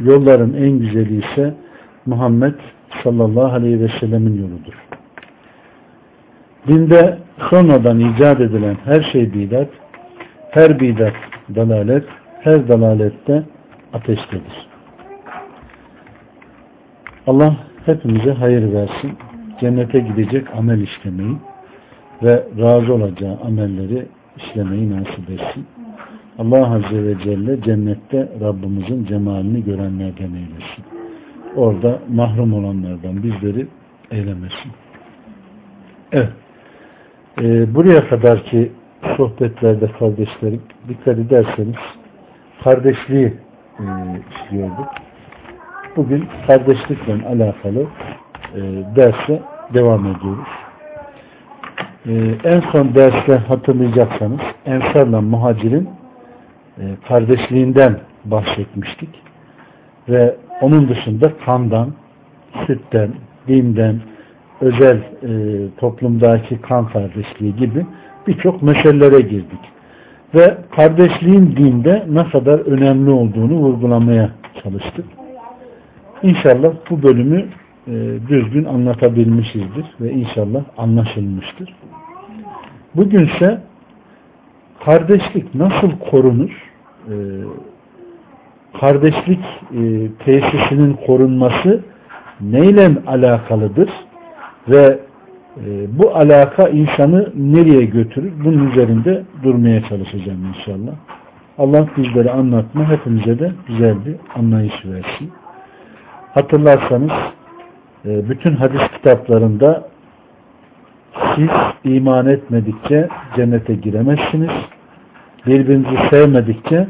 yolların en güzeli ise Muhammed sallallahu aleyhi ve sellemin yoludur. Dinde sonradan icat edilen her şey bidat, her bidat dalalet, her dalalette ateştedir. Allah hepimize hayır versin. Cennete gidecek amel işlemeyi ve razı olacağı amelleri işlemeyi nasip etsin. Allah Azze ve Celle cennette Rabbimizin cemalini görenlerden eylesin. Orada mahrum olanlardan bizleri eylemesin. Evet. Ee, buraya kadar ki sohbetlerde kardeşlerim dikkat ederseniz kardeşliği e, işliyorduk. Bugün kardeşlikle alakalı e, derse devam ediyoruz. E, en son derste hatırlayacaksanız Ensar'la Muhacir'in kardeşliğinden bahsetmiştik. Ve onun dışında kandan, sütten, dinden, özel e, toplumdaki kan kardeşliği gibi birçok meselelere girdik. Ve kardeşliğin dinde ne kadar önemli olduğunu vurgulamaya çalıştık. İnşallah bu bölümü e, düzgün anlatabilmişizdir ve inşallah anlaşılmıştır. Bugünse kardeşlik nasıl korunur? E, kardeşlik e, tesisinin korunması neyle alakalıdır? Ve e, bu alaka insanı nereye götürür? Bunun üzerinde durmaya çalışacağım inşallah. Allah bizleri anlatma, hepimize de güzel bir anlayış versin. Hatırlarsanız e, bütün hadis kitaplarında siz iman etmedikçe cennete giremezsiniz. Birbirinizi sevmedikçe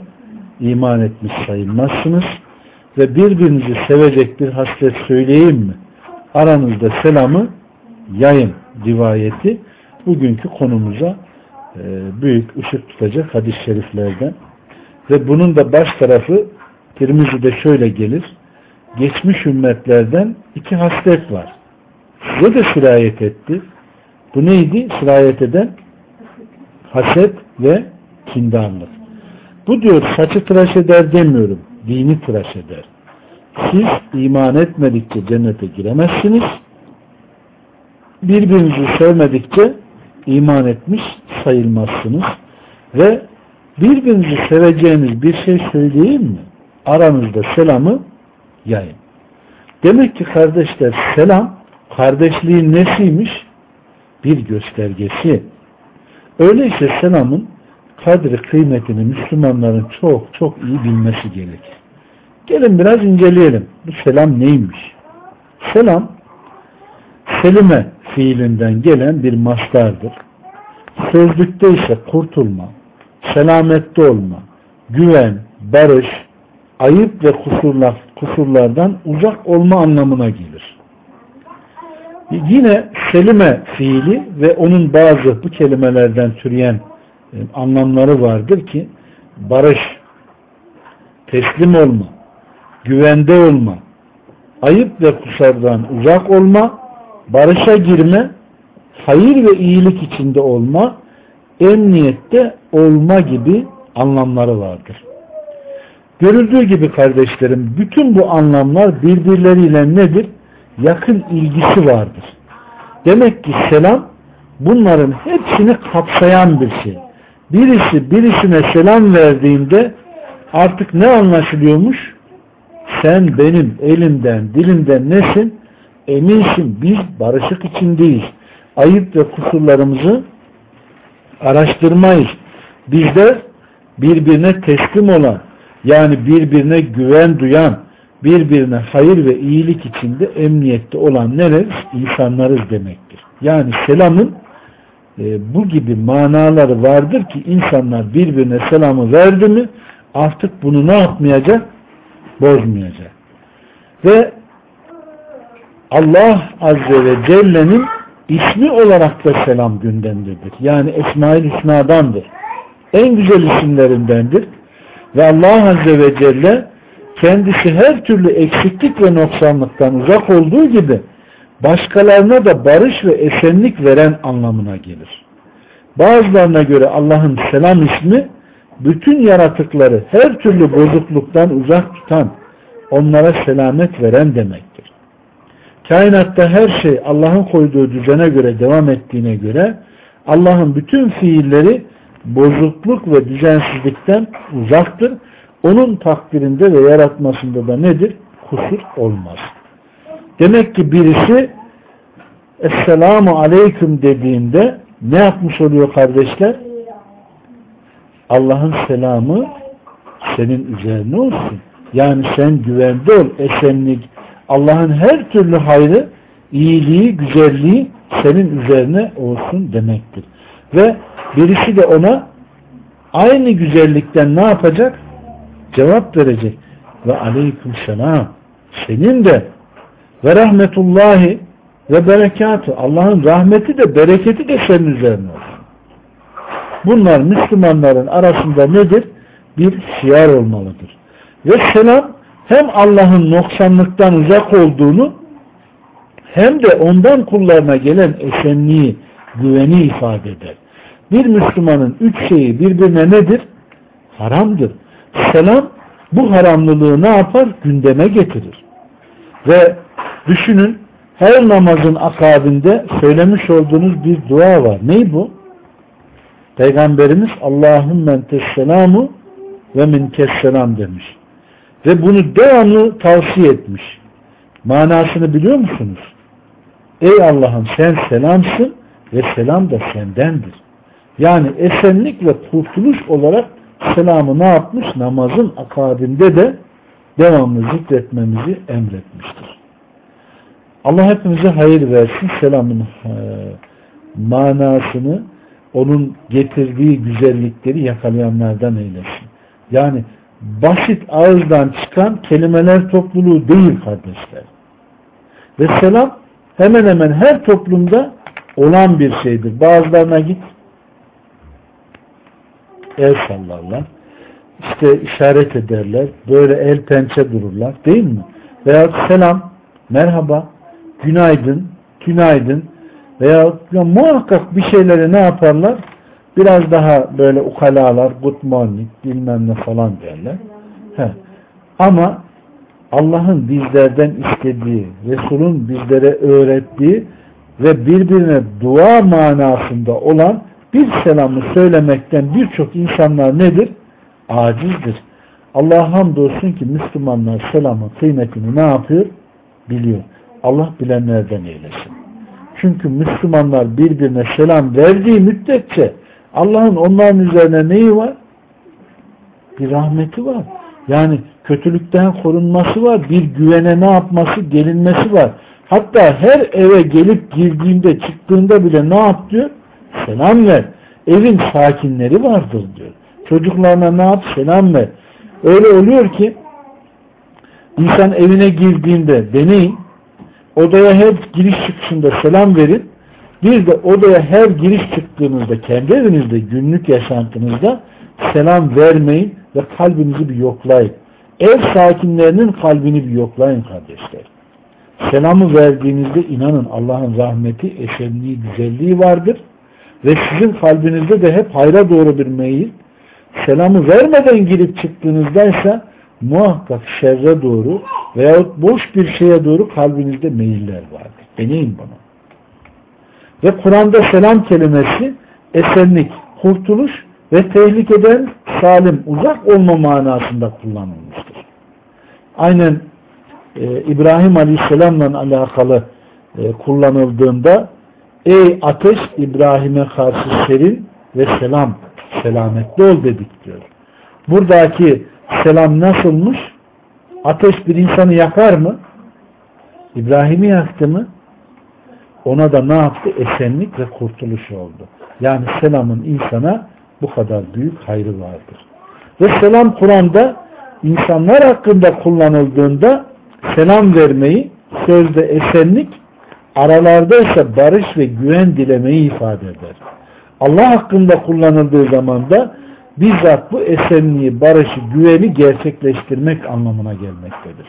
iman etmiş sayılmazsınız. Ve birbirinizi sevecek bir haslet söyleyeyim mi? Aranızda selamı yayın rivayeti bugünkü konumuza e, büyük ışık tutacak hadis-i şeriflerden. Ve bunun da baş tarafı Tirmizi'de şöyle gelir. Geçmiş ümmetlerden iki haslet var. Size de sirayet etti. Bu neydi? Sirayet eden haset ve kindarlık. Bu diyor saçı tıraş eder demiyorum. Dini tıraş eder. Siz iman etmedikçe cennete giremezsiniz. Birbirinizi sevmedikçe iman etmiş sayılmazsınız. Ve birbirinizi seveceğiniz bir şey söyleyeyim mi? Aranızda selamı yayın. Demek ki kardeşler selam kardeşliğin nesiymiş? Bir göstergesi. Öyleyse selamın kadri kıymetini Müslümanların çok çok iyi bilmesi gerekir. Gelin biraz inceleyelim. Bu selam neymiş? Selam selime fiilinden gelen bir mastardır. Sözlükte ise kurtulma, selamette olma, güven, barış, ayıp ve kusurlar, kusurlardan uzak olma anlamına gelir. Yine selime fiili ve onun bazı bu kelimelerden türeyen anlamları vardır ki barış, teslim olma, güvende olma, ayıp ve kusardan uzak olma, barışa girme, hayır ve iyilik içinde olma, emniyette olma gibi anlamları vardır. Görüldüğü gibi kardeşlerim bütün bu anlamlar birbirleriyle nedir? Yakın ilgisi vardır. Demek ki selam bunların hepsini kapsayan bir şey. Birisi birisine selam verdiğinde artık ne anlaşılıyormuş? Sen benim elimden, dilimden nesin? Eminsin biz barışık içindeyiz. Ayıp ve kusurlarımızı araştırmayız. Bizde birbirine teslim olan, yani birbirine güven duyan, birbirine hayır ve iyilik içinde emniyette olan neler? İnsanlarız demektir. Yani selamın e, bu gibi manaları vardır ki insanlar birbirine selamı verdi mi artık bunu ne yapmayacak? Bozmayacak. Ve Allah Azze ve Celle'nin ismi olarak da selam gündemdedir. Yani Esma-ül Hüsna'dandır. En güzel isimlerindendir. Ve Allah Azze ve Celle kendisi her türlü eksiklik ve noksanlıktan uzak olduğu gibi başkalarına da barış ve esenlik veren anlamına gelir. Bazılarına göre Allah'ın selam ismi bütün yaratıkları her türlü bozukluktan uzak tutan, onlara selamet veren demektir. Kainatta her şey Allah'ın koyduğu düzene göre devam ettiğine göre Allah'ın bütün fiilleri bozukluk ve düzensizlikten uzaktır. Onun takdirinde ve yaratmasında da nedir? Kusur olmaz. Demek ki birisi Esselamu Aleyküm dediğinde ne yapmış oluyor kardeşler? Allah'ın selamı senin üzerine olsun. Yani sen güvende ol, esenlik, Allah'ın her türlü hayrı, iyiliği, güzelliği senin üzerine olsun demektir. Ve birisi de ona aynı güzellikten ne yapacak? Cevap verecek. Ve aleyküm selam. Senin de ve rahmetullahi ve berekatı. Allah'ın rahmeti de bereketi de senin üzerine olsun. Bunlar Müslümanların arasında nedir? Bir şiar olmalıdır. Ve selam hem Allah'ın noksanlıktan uzak olduğunu hem de ondan kullarına gelen esenliği, güveni ifade eder. Bir Müslümanın üç şeyi birbirine nedir? Haramdır. Selam bu haramlılığı ne yapar? Gündeme getirir. Ve düşünün her namazın akabinde söylemiş olduğunuz bir dua var. Ney bu? Peygamberimiz Allahümme tesselamu ve min kesselam demiş. Ve bunu devamlı tavsiye etmiş. Manasını biliyor musunuz? Ey Allah'ım sen selamsın ve selam da sendendir. Yani esenlik ve kurtuluş olarak selamı ne yapmış? Namazın akabinde de devamlı zikretmemizi emretmiştir. Allah hepimize hayır versin. Selamın e, manasını onun getirdiği güzellikleri yakalayanlardan eylesin. Yani basit ağızdan çıkan kelimeler topluluğu değil kardeşler. Ve selam hemen hemen her toplumda olan bir şeydir. Bazılarına git el sallarlar. İşte işaret ederler. Böyle el pençe dururlar. Değil mi? Veya selam, merhaba, günaydın, günaydın veya ya muhakkak bir şeyleri ne yaparlar? Biraz daha böyle ukalalar, good morning, bilmem ne falan derler. He. Ama Allah'ın bizlerden istediği, Resul'ün bizlere öğrettiği ve birbirine dua manasında olan bir selamı söylemekten birçok insanlar nedir? Acizdir. Allah hamdolsun ki Müslümanlar selamın kıymetini ne yapıyor? Biliyor. Allah bilenlerden eylesin. Çünkü Müslümanlar birbirine selam verdiği müddetçe Allah'ın onların üzerine neyi var? Bir rahmeti var. Yani kötülükten korunması var. Bir güvene ne yapması? Gelinmesi var. Hatta her eve gelip girdiğinde çıktığında bile ne yap diyor? Selam ver. Evin sakinleri vardır diyor. Çocuklarına ne yap? Selam ver. Öyle oluyor ki insan evine girdiğinde deneyin odaya her giriş çıkışında selam verin. Bir de odaya her giriş çıktığınızda kendi evinizde günlük yaşantınızda selam vermeyin ve kalbinizi bir yoklayın. Ev sakinlerinin kalbini bir yoklayın kardeşler. Selamı verdiğinizde inanın Allah'ın rahmeti, esenliği, güzelliği vardır. Ve sizin kalbinizde de hep hayra doğru bir meyil. Selamı vermeden girip çıktığınızda ise muhakkak şerre doğru veyahut boş bir şeye doğru kalbinizde meyiller vardır. Deneyin bunu. Ve Kur'an'da selam kelimesi esenlik, kurtuluş ve tehlikeden salim, uzak olma manasında kullanılmıştır. Aynen e, İbrahim Aleyhisselam'la alakalı e, kullanıldığında ey ateş İbrahim'e karşı serin ve selam, selametli ol dedik diyor. Buradaki selam nasılmış? Ateş bir insanı yakar mı? İbrahim'i yaktı mı? Ona da ne yaptı? Esenlik ve kurtuluş oldu. Yani selamın insana bu kadar büyük hayrı vardır. Ve selam Kur'an'da insanlar hakkında kullanıldığında selam vermeyi, sözde esenlik, aralarda ise barış ve güven dilemeyi ifade eder. Allah hakkında kullanıldığı zaman da bizzat bu esenliği, barışı, güveni gerçekleştirmek anlamına gelmektedir.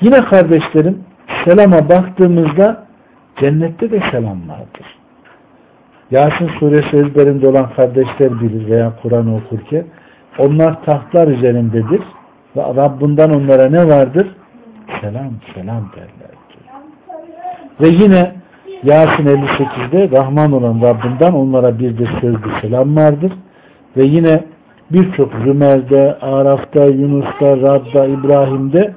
Yine kardeşlerim selama baktığımızda cennette de selam vardır. Yasin suresi ezberinde olan kardeşler bilir veya Kur'an okurken onlar tahtlar üzerindedir ve Rabbinden onlara ne vardır? Selam, selam derler. Ve yine Yasin 58'de Rahman olan Rabbinden onlara bir de sözlü selam vardır. Ve yine birçok Zümer'de, Araf'ta, Yunus'ta, Rad'da, İbrahim'de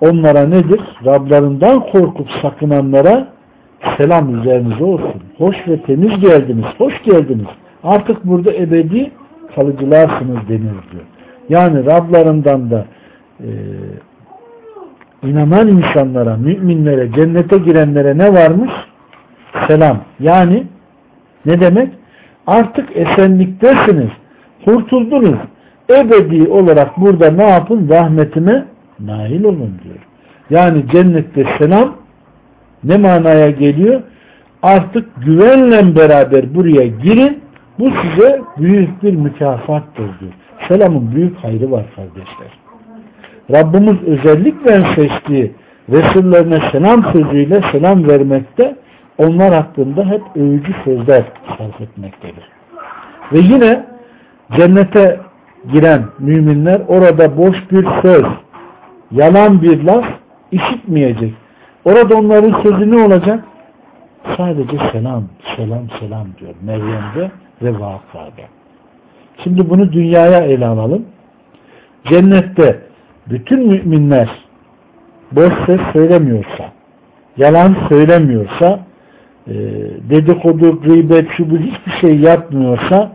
onlara nedir? Rablarından korkup sakınanlara selam üzerinize olsun. Hoş ve temiz geldiniz, hoş geldiniz. Artık burada ebedi kalıcılarsınız denir diyor. Yani Rablarından da e, inanan insanlara, müminlere, cennete girenlere ne varmış? Selam. Yani ne demek? Artık esenliktesiniz. Kurtuldunuz. Ebedi olarak burada ne yapın? Rahmetime nail olun diyor. Yani cennette selam ne manaya geliyor? Artık güvenle beraber buraya girin. Bu size büyük bir mükafattır diyor. Selamın büyük hayrı var kardeşler. Rabbimiz özellikle seçtiği Resullerine selam sözüyle selam vermekte onlar hakkında hep övücü sözler sarf etmektedir. Ve yine cennete giren müminler orada boş bir söz, yalan bir laf işitmeyecek. Orada onların sözü ne olacak? Sadece selam, selam, selam diyor Meryem'de ve vakada. Şimdi bunu dünyaya ele alalım. Cennette bütün müminler boş söz söylemiyorsa, yalan söylemiyorsa, e, dedikodu, gıybet, şu bu hiçbir şey yapmıyorsa,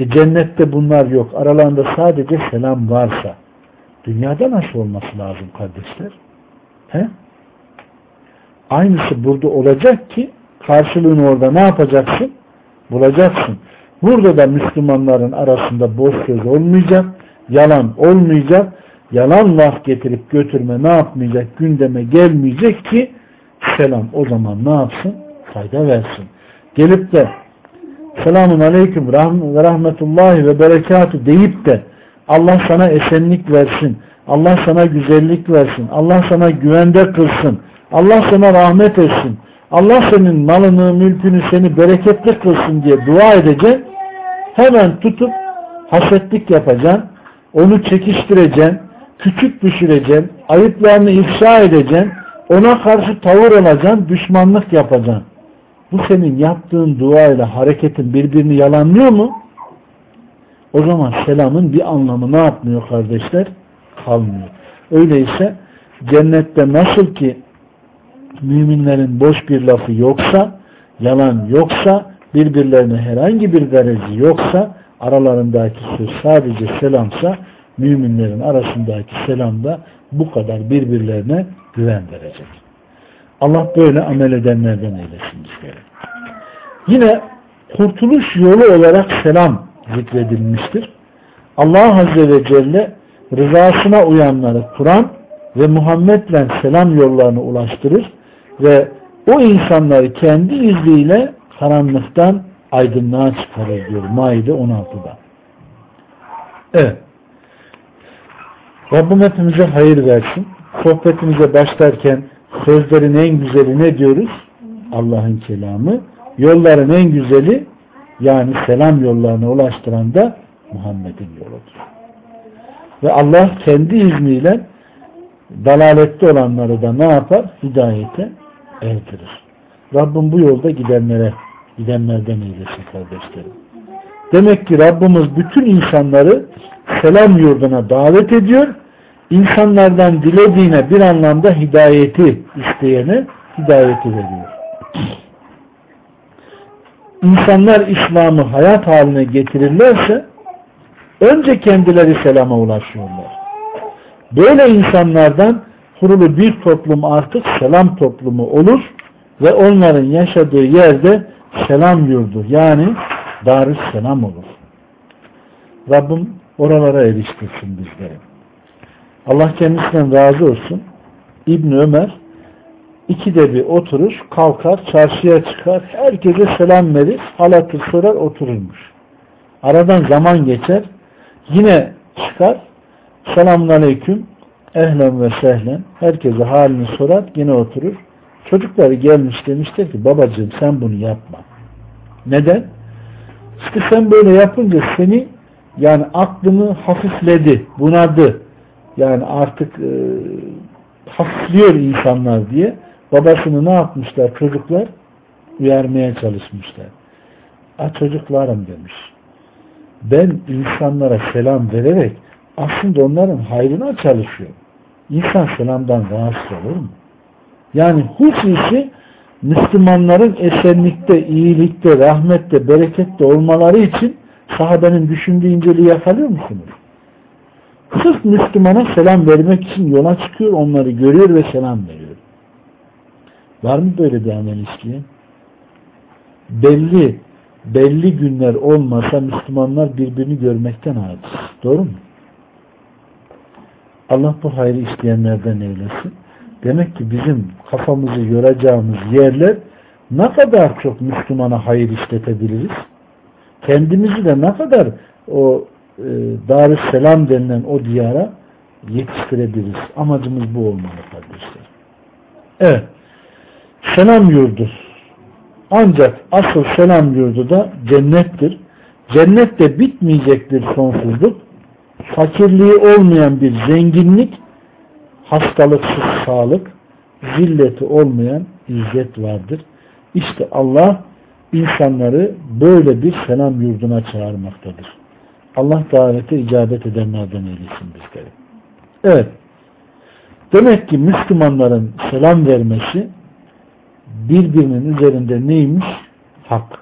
e, cennette bunlar yok. Aralarında sadece selam varsa, dünyada nasıl olması lazım kardeşler? He? Aynısı burada olacak ki, karşılığını orada ne yapacaksın? Bulacaksın. Burada da Müslümanların arasında boş söz olmayacak, yalan olmayacak, yalan laf getirip götürme ne yapmayacak, gündeme gelmeyecek ki selam o zaman ne yapsın? Fayda versin. Gelip de selamun aleyküm ve rahmetullahi ve berekatü deyip de Allah sana esenlik versin, Allah sana güzellik versin, Allah sana güvende kılsın, Allah sana rahmet etsin, Allah senin malını, mülkünü seni bereketli kılsın diye dua edeceksin. Hemen tutup hasetlik yapacaksın, onu çekiştireceksin, küçük düşüreceksin, ayıplarını ifşa edeceksin, ona karşı tavır alacaksın, düşmanlık yapacaksın. Bu senin yaptığın duayla hareketin birbirini yalanlıyor mu? O zaman selamın bir anlamı ne yapmıyor kardeşler? Kalmıyor. Öyleyse cennette nasıl ki müminlerin boş bir lafı yoksa, yalan yoksa, birbirlerine herhangi bir garezi yoksa, aralarındaki söz sadece selamsa, müminlerin arasındaki selamda bu kadar birbirlerine güven verecek. Allah böyle amel edenlerden eylesin bizleri. Yine kurtuluş yolu olarak selam zikredilmiştir. Allah Azze ve Celle rızasına uyanları Kur'an ve Muhammed'le selam yollarını ulaştırır ve o insanları kendi izniyle karanlıktan aydınlığa çıkarır diyor Maide 16'da. Evet. Rabbim hepimize hayır versin. Sohbetimize başlarken sözlerin en güzeli ne diyoruz? Allah'ın kelamı. Yolların en güzeli yani selam yollarına ulaştıran da Muhammed'in yoludur. Ve Allah kendi izniyle dalalette olanları da ne yapar? Hidayete erdirir. Rabbim bu yolda gidenlere gidenlerden eylesin kardeşlerim. Demek ki Rabbimiz bütün insanları selam yurduna davet ediyor. İnsanlardan dilediğine bir anlamda hidayeti isteyene hidayeti veriyor. İnsanlar İslam'ı hayat haline getirirlerse önce kendileri selama ulaşıyorlar. Böyle insanlardan kurulu bir toplum artık selam toplumu olur ve onların yaşadığı yerde selam yurdu yani darüs selam olur. Rabbim oralara eriştirsin bizleri. Allah kendisinden razı olsun. İbn Ömer ikide bir oturur, kalkar, çarşıya çıkar, herkese selam verir, halatır sorar, otururmuş. Aradan zaman geçer, yine çıkar, selamun aleyküm, ehlen ve sehlen, herkese halini sorar, yine oturur. Çocukları gelmiş demişler ki, babacığım sen bunu yapma. Neden? İşte sen böyle yapınca seni yani aklını hafifledi, bunadı. Yani artık e, hafifliyor insanlar diye babasını ne yapmışlar çocuklar? Uyarmaya çalışmışlar. A çocuklarım demiş. Ben insanlara selam vererek aslında onların hayrına çalışıyorum. İnsan selamdan rahatsız olur mu? Yani hususi Müslümanların esenlikte, iyilikte, rahmette, berekette olmaları için sahabenin düşündüğü inceliği yakalıyor musunuz? Sırf Müslümana selam vermek için yola çıkıyor, onları görüyor ve selam veriyor. Var mı böyle bir amel isteyen? Belli, belli günler olmasa Müslümanlar birbirini görmekten aciz. Doğru mu? Allah bu hayrı isteyenlerden eylesin. Demek ki bizim kafamızı yoracağımız yerler ne kadar çok Müslümana hayır işletebiliriz? Kendimizi de ne kadar o e, Darüsselam denilen o diyara yetiştirebiliriz. Amacımız bu olmalı kardeşler. Evet. Selam yurdu. Ancak asıl selam yurdu da cennettir. Cennette bitmeyecek bir sonsuzluk, fakirliği olmayan bir zenginlik, hastalıksız sağlık, zilleti olmayan izzet vardır. İşte Allah insanları böyle bir selam yurduna çağırmaktadır. Allah davete icabet edenlerden eylesin bizleri. Evet. Demek ki Müslümanların selam vermesi birbirinin üzerinde neymiş? Hak.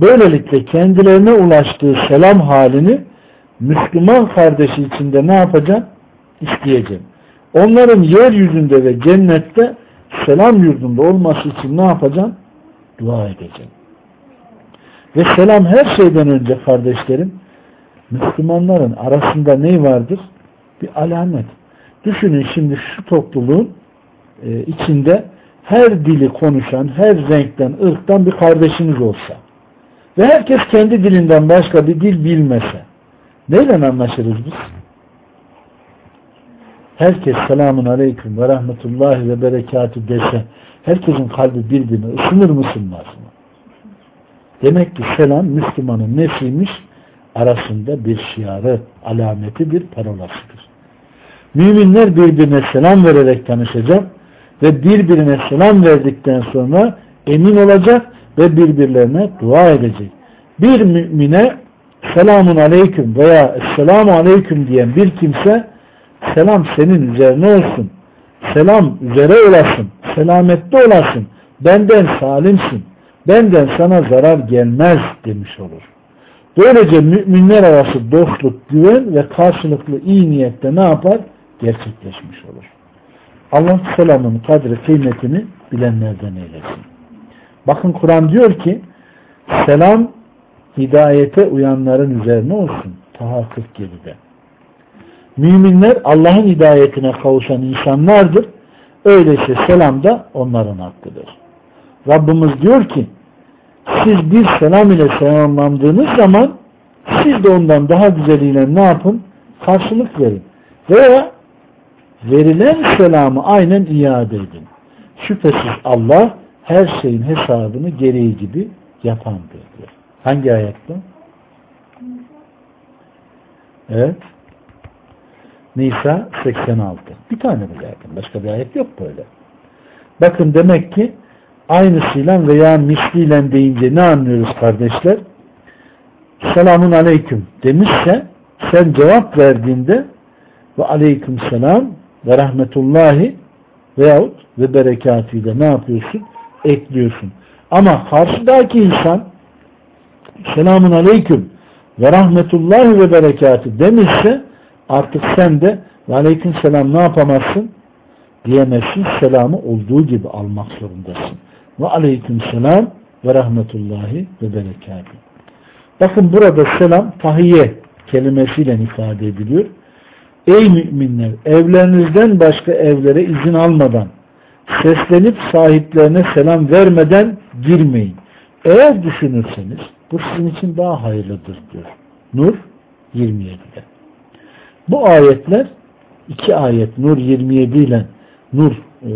Böylelikle kendilerine ulaştığı selam halini Müslüman kardeşi içinde ne yapacak? İsteyecek. Onların yeryüzünde ve cennette selam yurdunda olması için ne yapacaksın? Dua edeceksin. Ve selam her şeyden önce kardeşlerim Müslümanların arasında ne vardır? Bir alamet. Düşünün şimdi şu topluluğun e, içinde her dili konuşan, her renkten, ırktan bir kardeşiniz olsa ve herkes kendi dilinden başka bir dil bilmese neyle anlaşırız biz? herkes selamun aleyküm ve rahmetullahi ve berekatü dese herkesin kalbi birbirine ısınır mı ısınmaz mı? Demek ki selam Müslümanın nesiymiş? Arasında bir şiarı, alameti, bir parolasıdır. Müminler birbirine selam vererek tanışacak ve birbirine selam verdikten sonra emin olacak ve birbirlerine dua edecek. Bir mümine selamun aleyküm veya esselamu aleyküm diyen bir kimse Selam senin üzerine olsun. Selam üzere olasın. Selamette olasın. Benden salimsin. Benden sana zarar gelmez demiş olur. Böylece müminler arası dostluk, güven ve karşılıklı iyi niyette ne yapar? Gerçekleşmiş olur. Allah selamın kadri kıymetini bilenlerden eylesin. Bakın Kur'an diyor ki selam hidayete uyanların üzerine olsun. Taha 47'de. Müminler Allah'ın hidayetine kavuşan insanlardır. Öyleyse selam da onların hakkıdır. Rabbimiz diyor ki siz bir selam ile selamlandığınız zaman siz de ondan daha güzeliyle ne yapın? Karşılık verin. Veya verilen selamı aynen iade edin. Şüphesiz Allah her şeyin hesabını gereği gibi yapandır diyor. Hangi ayette? Evet. Nisa 86. Bir tane bu zaten. Başka bir ayet yok böyle. Bakın demek ki aynısıyla veya misliyle deyince ne anlıyoruz kardeşler? Selamun aleyküm demişse sen cevap verdiğinde ve aleyküm selam ve rahmetullahi veyahut ve berekatıyla ne yapıyorsun? Ekliyorsun. Ama karşıdaki insan selamun aleyküm ve rahmetullahi ve berekatı demişse artık sen de aleyküm selam ne yapamazsın? Diyemezsin. Selamı olduğu gibi almak zorundasın. Ve aleyküm selam ve rahmetullahi ve berekatü. Bakın burada selam tahiyye kelimesiyle ifade ediliyor. Ey müminler evlerinizden başka evlere izin almadan seslenip sahiplerine selam vermeden girmeyin. Eğer düşünürseniz bu sizin için daha hayırlıdır diyor. Nur 27'de. Bu ayetler iki ayet Nur 27 ile Nur e,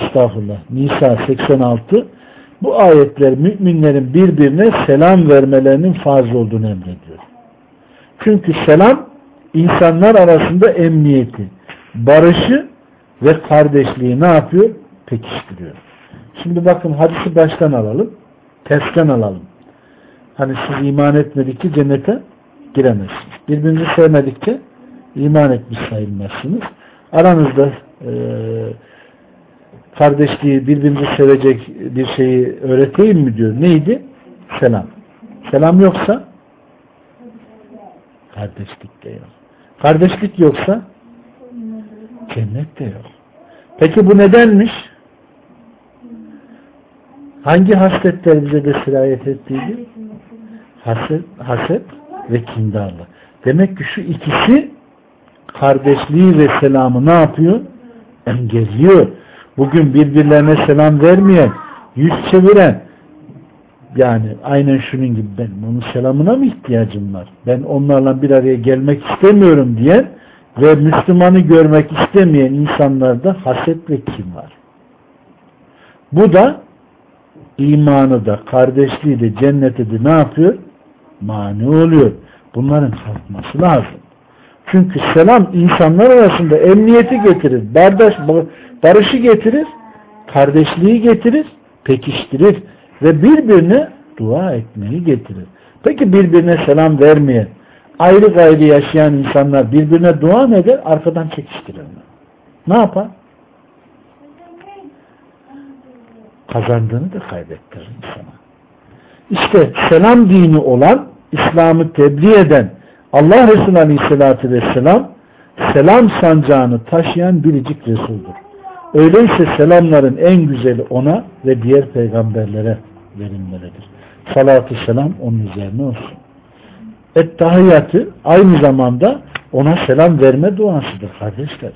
estağfurullah Nisa 86 bu ayetler müminlerin birbirine selam vermelerinin farz olduğunu emrediyor. Çünkü selam insanlar arasında emniyeti, barışı ve kardeşliği ne yapıyor? Pekiştiriyor. Şimdi bakın hadisi baştan alalım. Tersten alalım. Hani siz iman etmedikçe cennete giremezsiniz. Birbirinizi sevmedikçe iman etmiş sayılmazsınız. Aranızda e, kardeşliği birbirinizi sevecek bir şeyi öğreteyim mi diyor. Neydi? Selam. Selam yoksa kardeşlik de yok. Kardeşlik yoksa cennet de yok. Peki bu nedenmiş? Hangi hasletler bize de sirayet ettiydi? Haset, haset ve kindarlık. Demek ki şu ikisi kardeşliği ve selamı ne yapıyor? Engelliyor. Bugün birbirlerine selam vermeyen, yüz çeviren, yani aynen şunun gibi ben onun selamına mı ihtiyacım var? Ben onlarla bir araya gelmek istemiyorum diyen ve Müslümanı görmek istemeyen insanlarda haset ve kim var. Bu da imanı da, kardeşliği de, cenneti de ne yapıyor? Mani oluyor. Bunların kalkması lazım. Çünkü selam insanlar arasında emniyeti getirir, bardaş, barışı getirir, kardeşliği getirir, pekiştirir ve birbirine dua etmeyi getirir. Peki birbirine selam vermeyen, ayrı gayrı yaşayan insanlar birbirine dua eder? Arkadan çekiştirirler. Ne yapar? Kazandığını da kaybettirir insana. İşte selam dini olan, İslam'ı tebliğ eden Allah Resulü Aleyhisselatü Vesselam selam sancağını taşıyan biricik Resul'dur. Öyleyse selamların en güzeli ona ve diğer peygamberlere verilmelidir. Salatü selam onun üzerine olsun. Et-tahiyyatı aynı zamanda ona selam verme duasıdır kardeşler.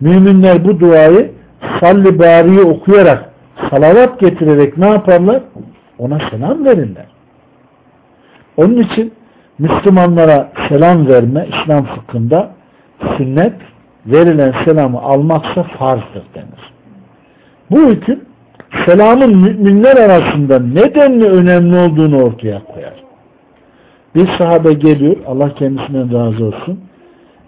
Müminler bu duayı salli bariyi okuyarak salavat getirerek ne yaparlar? Ona selam verirler. Onun için Müslümanlara selam verme İslam fıkhında sünnet verilen selamı almaksa farzdır denir. Bu hüküm selamın müminler arasında nedenli önemli olduğunu ortaya koyar. Bir sahabe geliyor, Allah kendisinden razı olsun.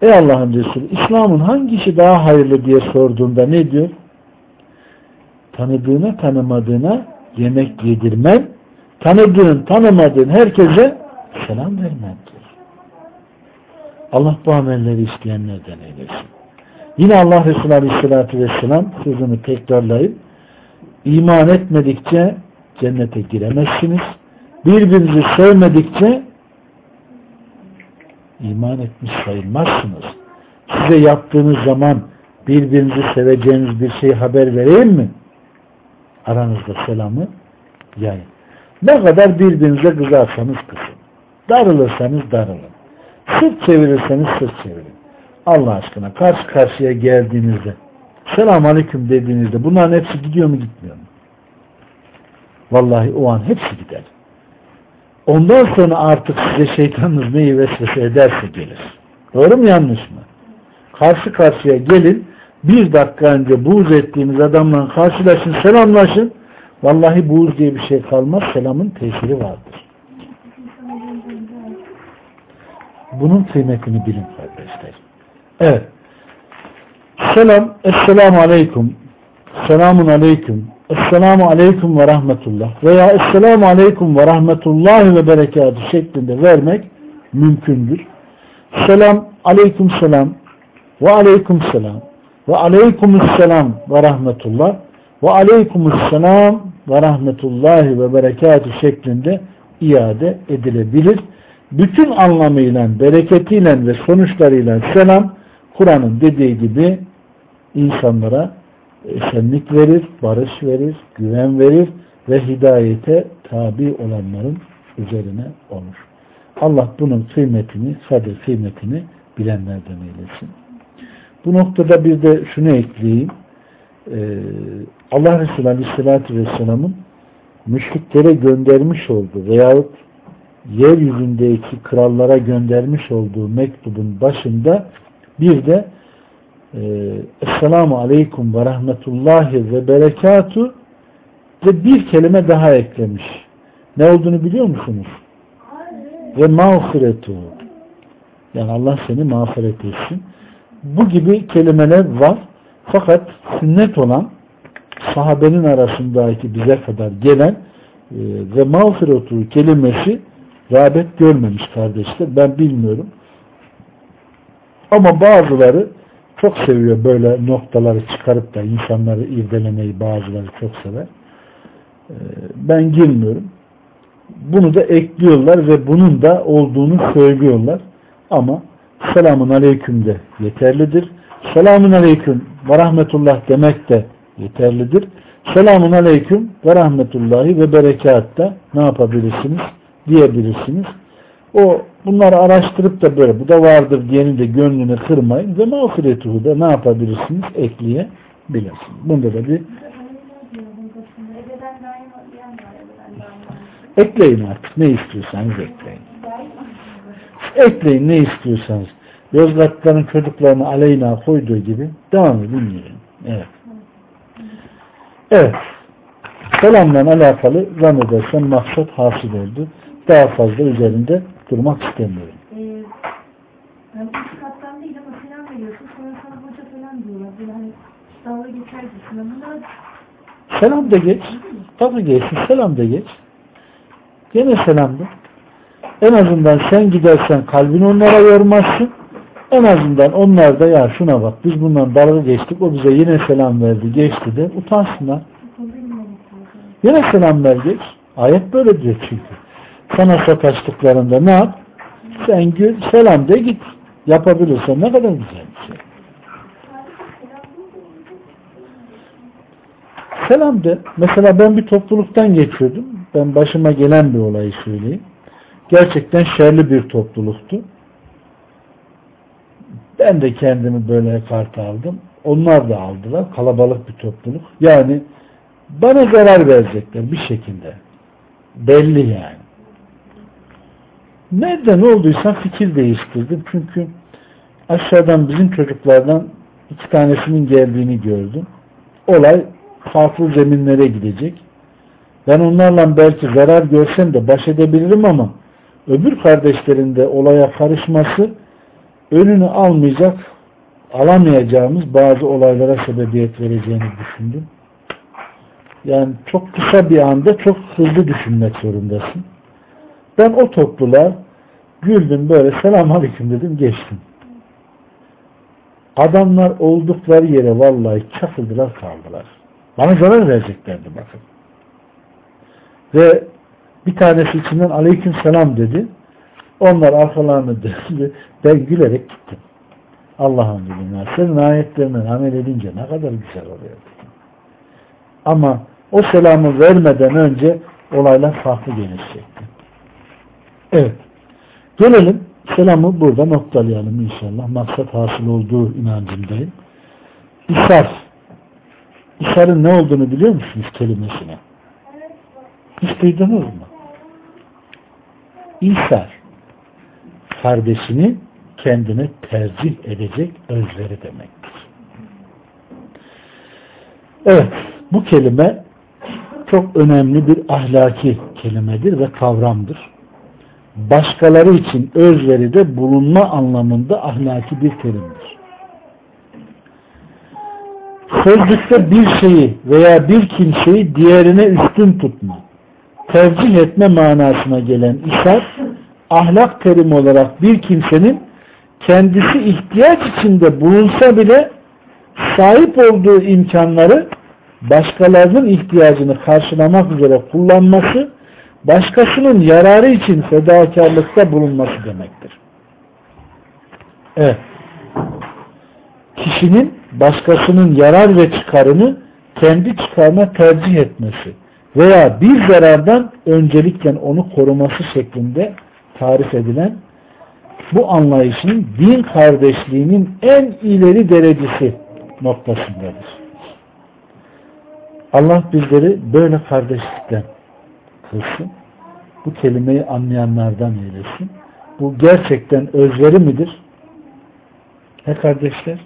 Ey Allah'ın Resulü, İslam'ın hangisi daha hayırlı diye sorduğunda ne diyor? Tanıdığına tanımadığına yemek yedirmen, tanıdığın tanımadığın herkese selam vermen diyor. Allah bu amelleri isteyenlerden eylesin. Yine Allah Resulü Aleyhisselatü Vesselam sözünü tekrarlayıp iman etmedikçe cennete giremezsiniz. Birbirinizi sevmedikçe iman etmiş sayılmazsınız. Size yaptığınız zaman birbirinizi seveceğiniz bir şey haber vereyim mi? Aranızda selamı yayın. Ne kadar birbirinize kızarsanız kızın. Darılırsanız darılın. Sırt çevirirseniz sırt çevirin. Allah aşkına karşı karşıya geldiğinizde selam aleyküm dediğinizde bunların hepsi gidiyor mu gitmiyor mu? Vallahi o an hepsi gider. Ondan sonra artık size şeytanınız neyi vesvese ederse gelir. Doğru mu yanlış mı? Karşı karşıya gelin bir dakika önce buğz ettiğiniz adamla karşılaşın selamlaşın. Vallahi buğz diye bir şey kalmaz. Selamın tesiri vardır. Bunun kıymetini bilin kardeşler. Evet. Selam. Esselamu Aleyküm. Selamun Aleyküm. Esselamu Aleyküm ve Rahmetullah veya Esselamu Aleyküm ve Rahmetullahi ve Berekatü şeklinde vermek mümkündür. Selam, Aleyküm Selam ve Aleyküm Selam ve Aleyküm Selam ve Rahmetullah ve Aleyküm Selam ve Rahmetullahi ve Berekatü şeklinde iade edilebilir. Bütün anlamıyla, bereketiyle ve sonuçlarıyla selam Kur'an'ın dediği gibi insanlara esenlik verir, barış verir, güven verir ve hidayete tabi olanların üzerine olur. Allah bunun kıymetini, kadir kıymetini bilenlerden eylesin. Bu noktada bir de şunu ekleyeyim. Ee, Allah Resulü Aleyhisselatü Vesselam'ın müşriklere göndermiş olduğu veyahut yeryüzündeki krallara göndermiş olduğu mektubun başında bir de e, Esselamu Aleyküm ve Rahmetullahi ve Berekatu ve bir kelime daha eklemiş. Ne olduğunu biliyor musunuz? Ve mağfiretu. Yani Allah seni mağfiret etsin. Bu gibi kelimeler var. Fakat sünnet olan sahabenin arasındaki bize kadar gelen e, ve mağfiretu kelimesi rağbet görmemiş kardeşler. Ben bilmiyorum. Ama bazıları çok seviyor böyle noktaları çıkarıp da insanları irdelemeyi bazıları çok sever. Ee, ben girmiyorum. Bunu da ekliyorlar ve bunun da olduğunu söylüyorlar. Ama selamun aleyküm de yeterlidir. Selamun aleyküm ve rahmetullah demek de yeterlidir. Selamun aleyküm ve rahmetullahi ve berekat da ne yapabilirsiniz? Diyebilirsiniz. O bunları araştırıp da böyle bu da vardır diyenin de gönlünü kırmayın ve mağfiretuhu da ne yapabilirsiniz? Ekleyebilirsiniz. Bunda da bir ekleyin artık. Ne istiyorsanız ekleyin. Ekleyin ne istiyorsanız. Yozgatların çocuklarını aleyna koyduğu gibi devam edin yiyin. Evet. Evet. Selamla alakalı zannedersem maksat hasıl oldu. Daha fazla üzerinde durmak istemiyorum. Ee, kattan değil ama selam veriyorsun. Sonra sana hoca falan diyorlar. Böyle hani dalga geçer gibisin. Bunlar Selam da geç. Tabi geçsin. Selam da geç. Gene selam da. En azından sen gidersen kalbini onlara yormazsın. En azından onlar da ya şuna bak biz bundan dalga geçtik o bize yine selam verdi geçti de utansınlar. Yine selam ver geç. Ayet böyle diyor çünkü. Sana sataştıklarında ne yap? Sen gül, selam de git. Yapabilirsen ne kadar güzel bir şey. Selam de. Mesela ben bir topluluktan geçiyordum. Ben başıma gelen bir olayı söyleyeyim. Gerçekten şerli bir topluluktu. Ben de kendimi böyle kart aldım. Onlar da aldılar. Kalabalık bir topluluk. Yani bana zarar verecekler bir şekilde. Belli yani. Nereden olduysa fikir değiştirdim. Çünkü aşağıdan bizim çocuklardan iki tanesinin geldiğini gördüm. Olay farklı zeminlere gidecek. Ben onlarla belki zarar görsem de baş edebilirim ama öbür kardeşlerin de olaya karışması önünü almayacak, alamayacağımız bazı olaylara sebebiyet vereceğini düşündüm. Yani çok kısa bir anda çok hızlı düşünmek zorundasın. Ben o topluluğa güldüm böyle selam aleyküm dedim geçtim. Adamlar oldukları yere vallahi çakıldılar kaldılar. Bana zarar vereceklerdi bakın. Ve bir tanesi içinden aleyküm selam dedi. Onlar arkalarını döndü. Ben gülerek gittim. Allah'ım dedim ya senin ayetlerinden amel edince ne kadar güzel oluyor. Ama o selamı vermeden önce olaylar farklı gelişecekti. Evet. Gelelim selamı burada noktalayalım inşallah. Maksat hasıl olduğu inancındayım. İsar. İsar'ın ne olduğunu biliyor musunuz kelimesine? Hiç duydunuz mu? İsar kardeşini kendine tercih edecek özleri demektir. Evet, bu kelime çok önemli bir ahlaki kelimedir ve kavramdır. Başkaları için özveride bulunma anlamında ahlaki bir terimdir. Sözlükte bir şeyi veya bir kimseyi diğerine üstün tutma, tercih etme manasına gelen isar, ahlak terimi olarak bir kimsenin kendisi ihtiyaç içinde bulunsa bile sahip olduğu imkanları başkalarının ihtiyacını karşılamak üzere kullanması, başkasının yararı için fedakarlıkta bulunması demektir. Evet. Kişinin başkasının yarar ve çıkarını kendi çıkarına tercih etmesi veya bir zarardan öncelikle onu koruması şeklinde tarif edilen bu anlayışın din kardeşliğinin en ileri derecesi noktasındadır. Allah bizleri böyle kardeşlikten kılsın. Bu kelimeyi anlayanlardan eylesin. Bu gerçekten özveri midir? He kardeşler?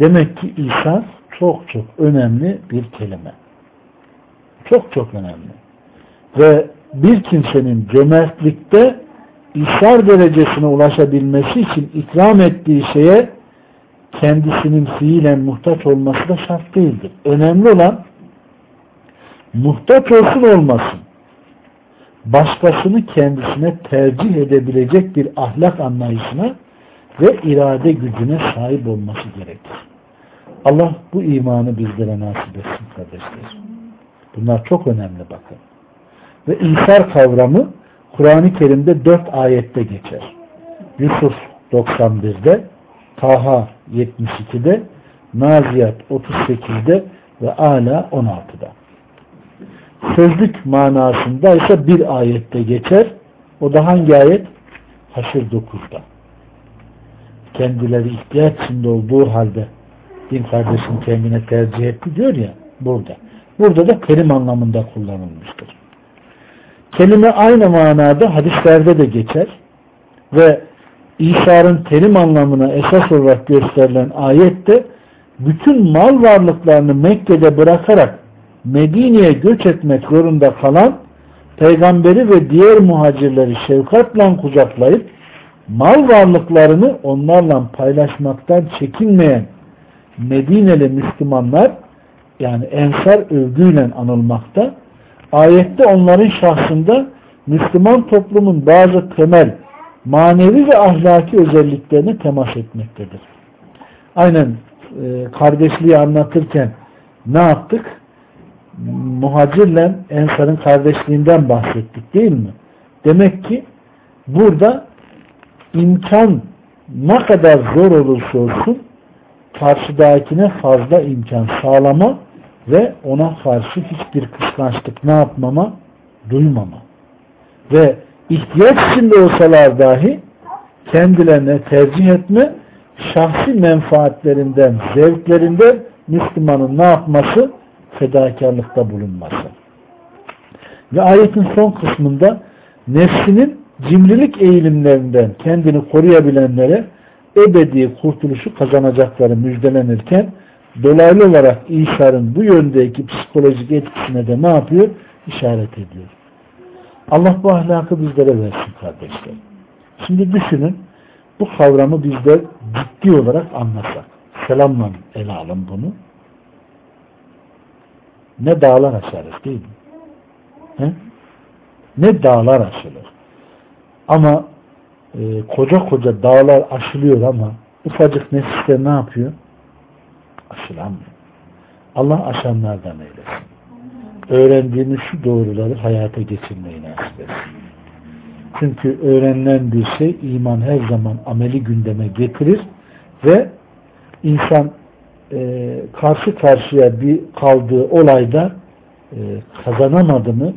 Demek ki İsa çok çok önemli bir kelime. Çok çok önemli. Ve bir kimsenin cömertlikte İsar derecesine ulaşabilmesi için ikram ettiği şeye kendisinin fiilen muhtaç olması da şart değildir. Önemli olan muhtaç olsun olmasın. Başkasını kendisine tercih edebilecek bir ahlak anlayışına ve irade gücüne sahip olması gerekir. Allah bu imanı bizlere nasip etsin kardeşler. Bunlar çok önemli bakın. Ve İsar kavramı Kur'an-ı Kerim'de dört ayette geçer. Yusuf 91'de, Taha 72'de, Naziyat 38'de ve Ala 16'da. Sözlük manasında ise bir ayette geçer. O da hangi ayet? Haşr 9'da. Kendileri ihtiyaç içinde olduğu halde din kardeşini kendine tercih etti diyor ya burada. Burada da kerim anlamında kullanılmıştır. Kelime aynı manada hadislerde de geçer ve İsa'nın terim anlamına esas olarak gösterilen ayette bütün mal varlıklarını Mekke'de bırakarak Medine'ye göç etmek zorunda kalan peygamberi ve diğer muhacirleri şefkatle kucaklayıp mal varlıklarını onlarla paylaşmaktan çekinmeyen Medineli Müslümanlar yani ensar övgüyle anılmakta. Ayette onların şahsında Müslüman toplumun bazı temel manevi ve ahlaki özelliklerine temas etmektedir. Aynen e, kardeşliği anlatırken ne yaptık? Muhacirle Ensar'ın kardeşliğinden bahsettik değil mi? Demek ki burada imkan ne kadar zor olursa olsun karşıdakine fazla imkan sağlama ve ona karşı hiçbir kıskançlık ne yapmama? Duymama. Ve ihtiyaç içinde olsalar dahi kendilerine tercih etme, şahsi menfaatlerinden, zevklerinden Müslümanın ne yapması? Fedakarlıkta bulunması. Ve ayetin son kısmında nefsinin cimrilik eğilimlerinden kendini koruyabilenlere ebedi kurtuluşu kazanacakları müjdelenirken dolaylı olarak İsa'nın bu yöndeki psikolojik etkisine de ne yapıyor? İşaret ediyor. Allah bu ahlakı bizlere versin kardeşler. Şimdi düşünün bu kavramı bizler ciddi olarak anlasak. Selamla ele alın bunu. Ne dağlar aşarız değil mi? He? Ne dağlar aşılır. Ama e, koca koca dağlar aşılıyor ama ufacık nefisler ne yapıyor? Aşılamıyor. Allah aşanlardan eylesin. Öğrendiğimiz şu doğruları hayata geçirmeyi nasip etsin. Çünkü öğrenilen bir şey iman her zaman ameli gündeme getirir ve insan e, karşı karşıya bir kaldığı olayda e, kazanamadı mı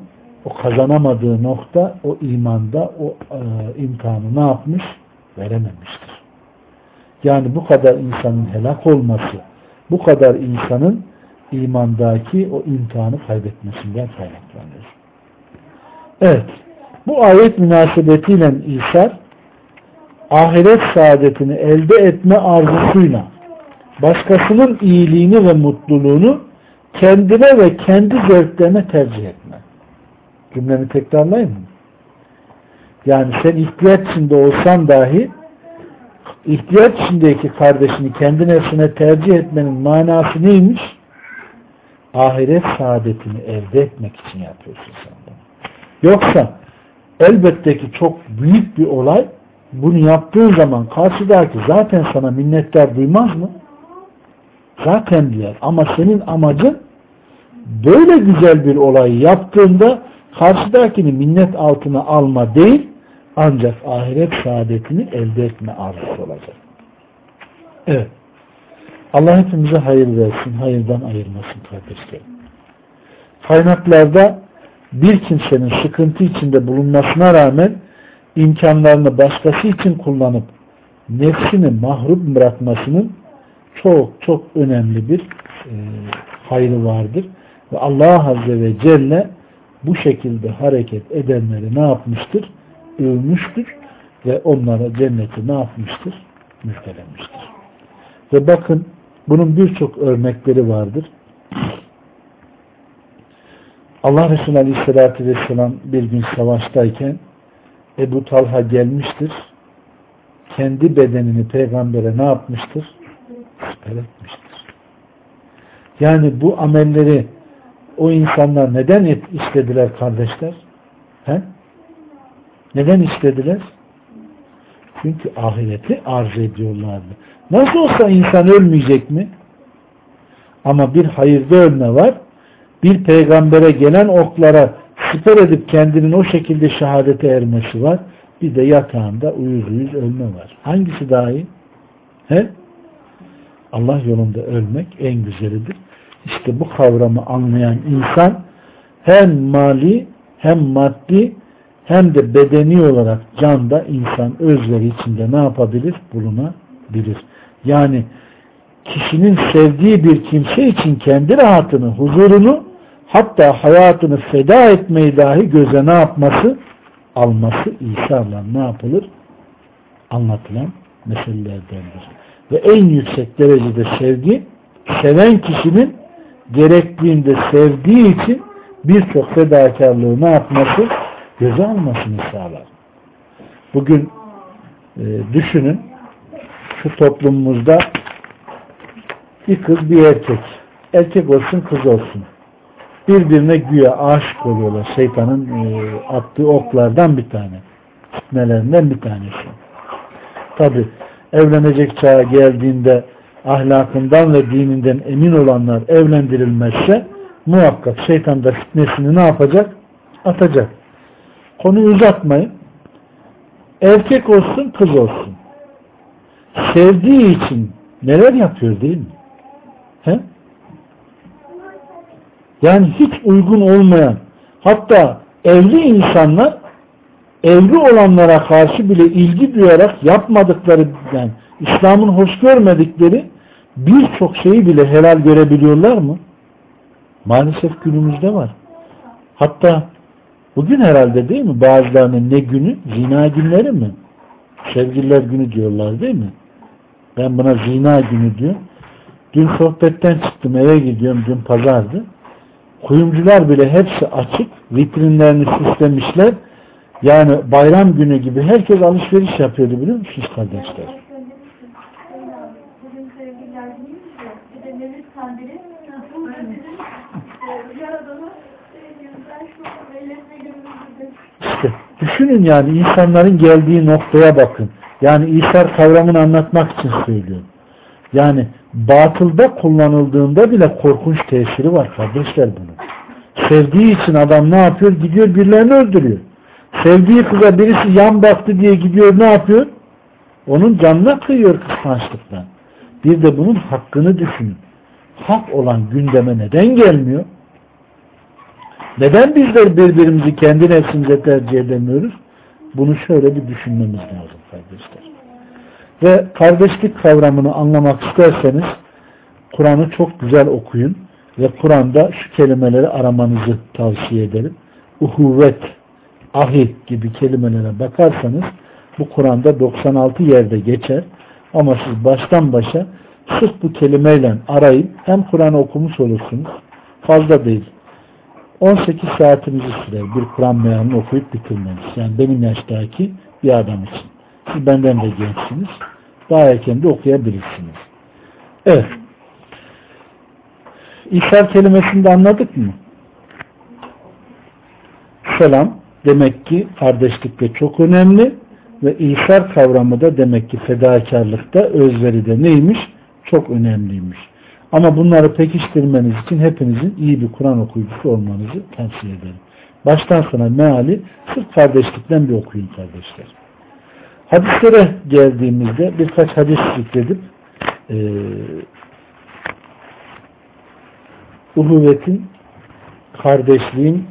o kazanamadığı nokta o imanda o e, imtihanı ne yapmış? Verememiştir. Yani bu kadar insanın helak olması, bu kadar insanın imandaki o imtihanı kaybetmesinden kaynaklanıyor. Evet. Bu ayet münasebetiyle İsa ahiret saadetini elde etme arzusuyla başkasının iyiliğini ve mutluluğunu kendine ve kendi zevklerine tercih etme. Cümlemi tekrarlayayım mı? Yani sen ihtiyaç içinde olsan dahi ihtiyaç içindeki kardeşini kendi nefsine tercih etmenin manası neymiş? Ahiret saadetini elde etmek için yapıyorsun sen bunu. Yoksa elbette ki çok büyük bir olay bunu yaptığın zaman karşıdaki zaten sana minnettar duymaz mı? Zaten diyor. Ama senin amacın böyle güzel bir olayı yaptığında karşıdakini minnet altına alma değil ancak ahiret saadetini elde etme arzusu olacak. Evet. Allah hepimize hayır versin, hayırdan ayırmasın kardeşlerim. Kaynaklarda bir kimsenin sıkıntı içinde bulunmasına rağmen imkanlarını başkası için kullanıp nefsini mahrum bırakmasının çok çok önemli bir e, hayrı vardır. Ve Allah Azze ve Celle bu şekilde hareket edenleri ne yapmıştır? Övmüştür ve onlara cenneti ne yapmıştır? Müjdelemiştir. Ve bakın bunun birçok örnekleri vardır. Allah Resulü Aleyhisselatü Vesselam bir gün savaştayken Ebu Talha gelmiştir. Kendi bedenini peygambere ne yapmıştır? Etmiştir. Yani bu amelleri o insanlar neden istediler kardeşler? He? Neden istediler? Çünkü ahireti arz ediyorlardı. Nasıl olsa insan ölmeyecek mi? Ama bir hayırda ölme var. Bir peygambere gelen oklara siper edip kendinin o şekilde şehadete ermesi var. Bir de yatağında uyuz uyuz ölme var. Hangisi daha iyi? He? Allah yolunda ölmek en güzelidir. İşte bu kavramı anlayan insan hem mali hem maddi hem de bedeni olarak canda insan özleri içinde ne yapabilir? Bulunabilir. Yani kişinin sevdiği bir kimse için kendi rahatını, huzurunu hatta hayatını feda etmeyi dahi göze ne yapması? Alması İsa'la ne yapılır? Anlatılan meselelerdendir. Ve en yüksek derecede sevgi seven kişinin gerektiğinde sevdiği için birçok fedakarlığı ne yapması? Göze almasını sağlar. Bugün e, düşünün şu toplumumuzda bir kız bir erkek. Erkek olsun kız olsun. Birbirine güya aşık oluyorlar. Şeytanın e, attığı oklardan bir tane. Fitnelerinden bir tanesi. Tabi evlenecek çağa geldiğinde ahlakından ve dininden emin olanlar evlendirilmezse muhakkak şeytan da fitnesini ne yapacak? Atacak. Konuyu uzatmayın. Erkek olsun, kız olsun. Sevdiği için neler yapıyor değil mi? He? Yani hiç uygun olmayan hatta evli insanlar evli olanlara karşı bile ilgi duyarak yapmadıkları yani İslam'ın hoş görmedikleri birçok şeyi bile helal görebiliyorlar mı? Maalesef günümüzde var. Hatta bugün herhalde değil mi bazılarının ne günü? Zina günleri mi? Sevgililer günü diyorlar değil mi? Ben buna zina günü diyor. Dün sohbetten çıktım eve gidiyorum. Dün pazardı. Kuyumcular bile hepsi açık. Vitrinlerini süslemişler. Yani bayram günü gibi herkes alışveriş yapıyordu biliyor musunuz kardeşler? İşte düşünün yani insanların geldiği noktaya bakın. Yani İsa kavramını anlatmak için söylüyorum. Yani batılda kullanıldığında bile korkunç tesiri var kardeşler bunun. Sevdiği için adam ne yapıyor? Gidiyor birilerini öldürüyor. Sevdiği kıza birisi yan baktı diye gidiyor ne yapıyor? Onun canına kıyıyor kıskançlıktan. Bir de bunun hakkını düşünün. Hak olan gündeme neden gelmiyor? Neden bizler birbirimizi kendi nefsimize tercih edemiyoruz? Bunu şöyle bir düşünmemiz lazım kardeşler. Ve kardeşlik kavramını anlamak isterseniz Kur'an'ı çok güzel okuyun ve Kur'an'da şu kelimeleri aramanızı tavsiye ederim. Uhuvvet, ahit gibi kelimelere bakarsanız bu Kur'an'da 96 yerde geçer. Ama siz baştan başa sırf bu kelimeyle arayın hem Kur'an'ı okumuş olursunuz. Fazla değil. 18 saatinizi sürer bir Kur'an mealini okuyup bitirmeniz. Yani benim yaştaki bir adam için. Siz benden de gençsiniz. Daha erken de okuyabilirsiniz. Evet. İsar kelimesini de anladık mı? Selam demek ki kardeşlikte çok önemli ve İsar kavramı da demek ki fedakarlıkta özveri de neymiş? Çok önemliymiş. Ama bunları pekiştirmeniz için hepinizin iyi bir Kur'an okuyucusu olmanızı tavsiye ederim. Baştan sona meali sırf kardeşlikten bir okuyun kardeşler. Hadislere geldiğimizde birkaç hadis zikredip e, uhuvvetin, kardeşliğin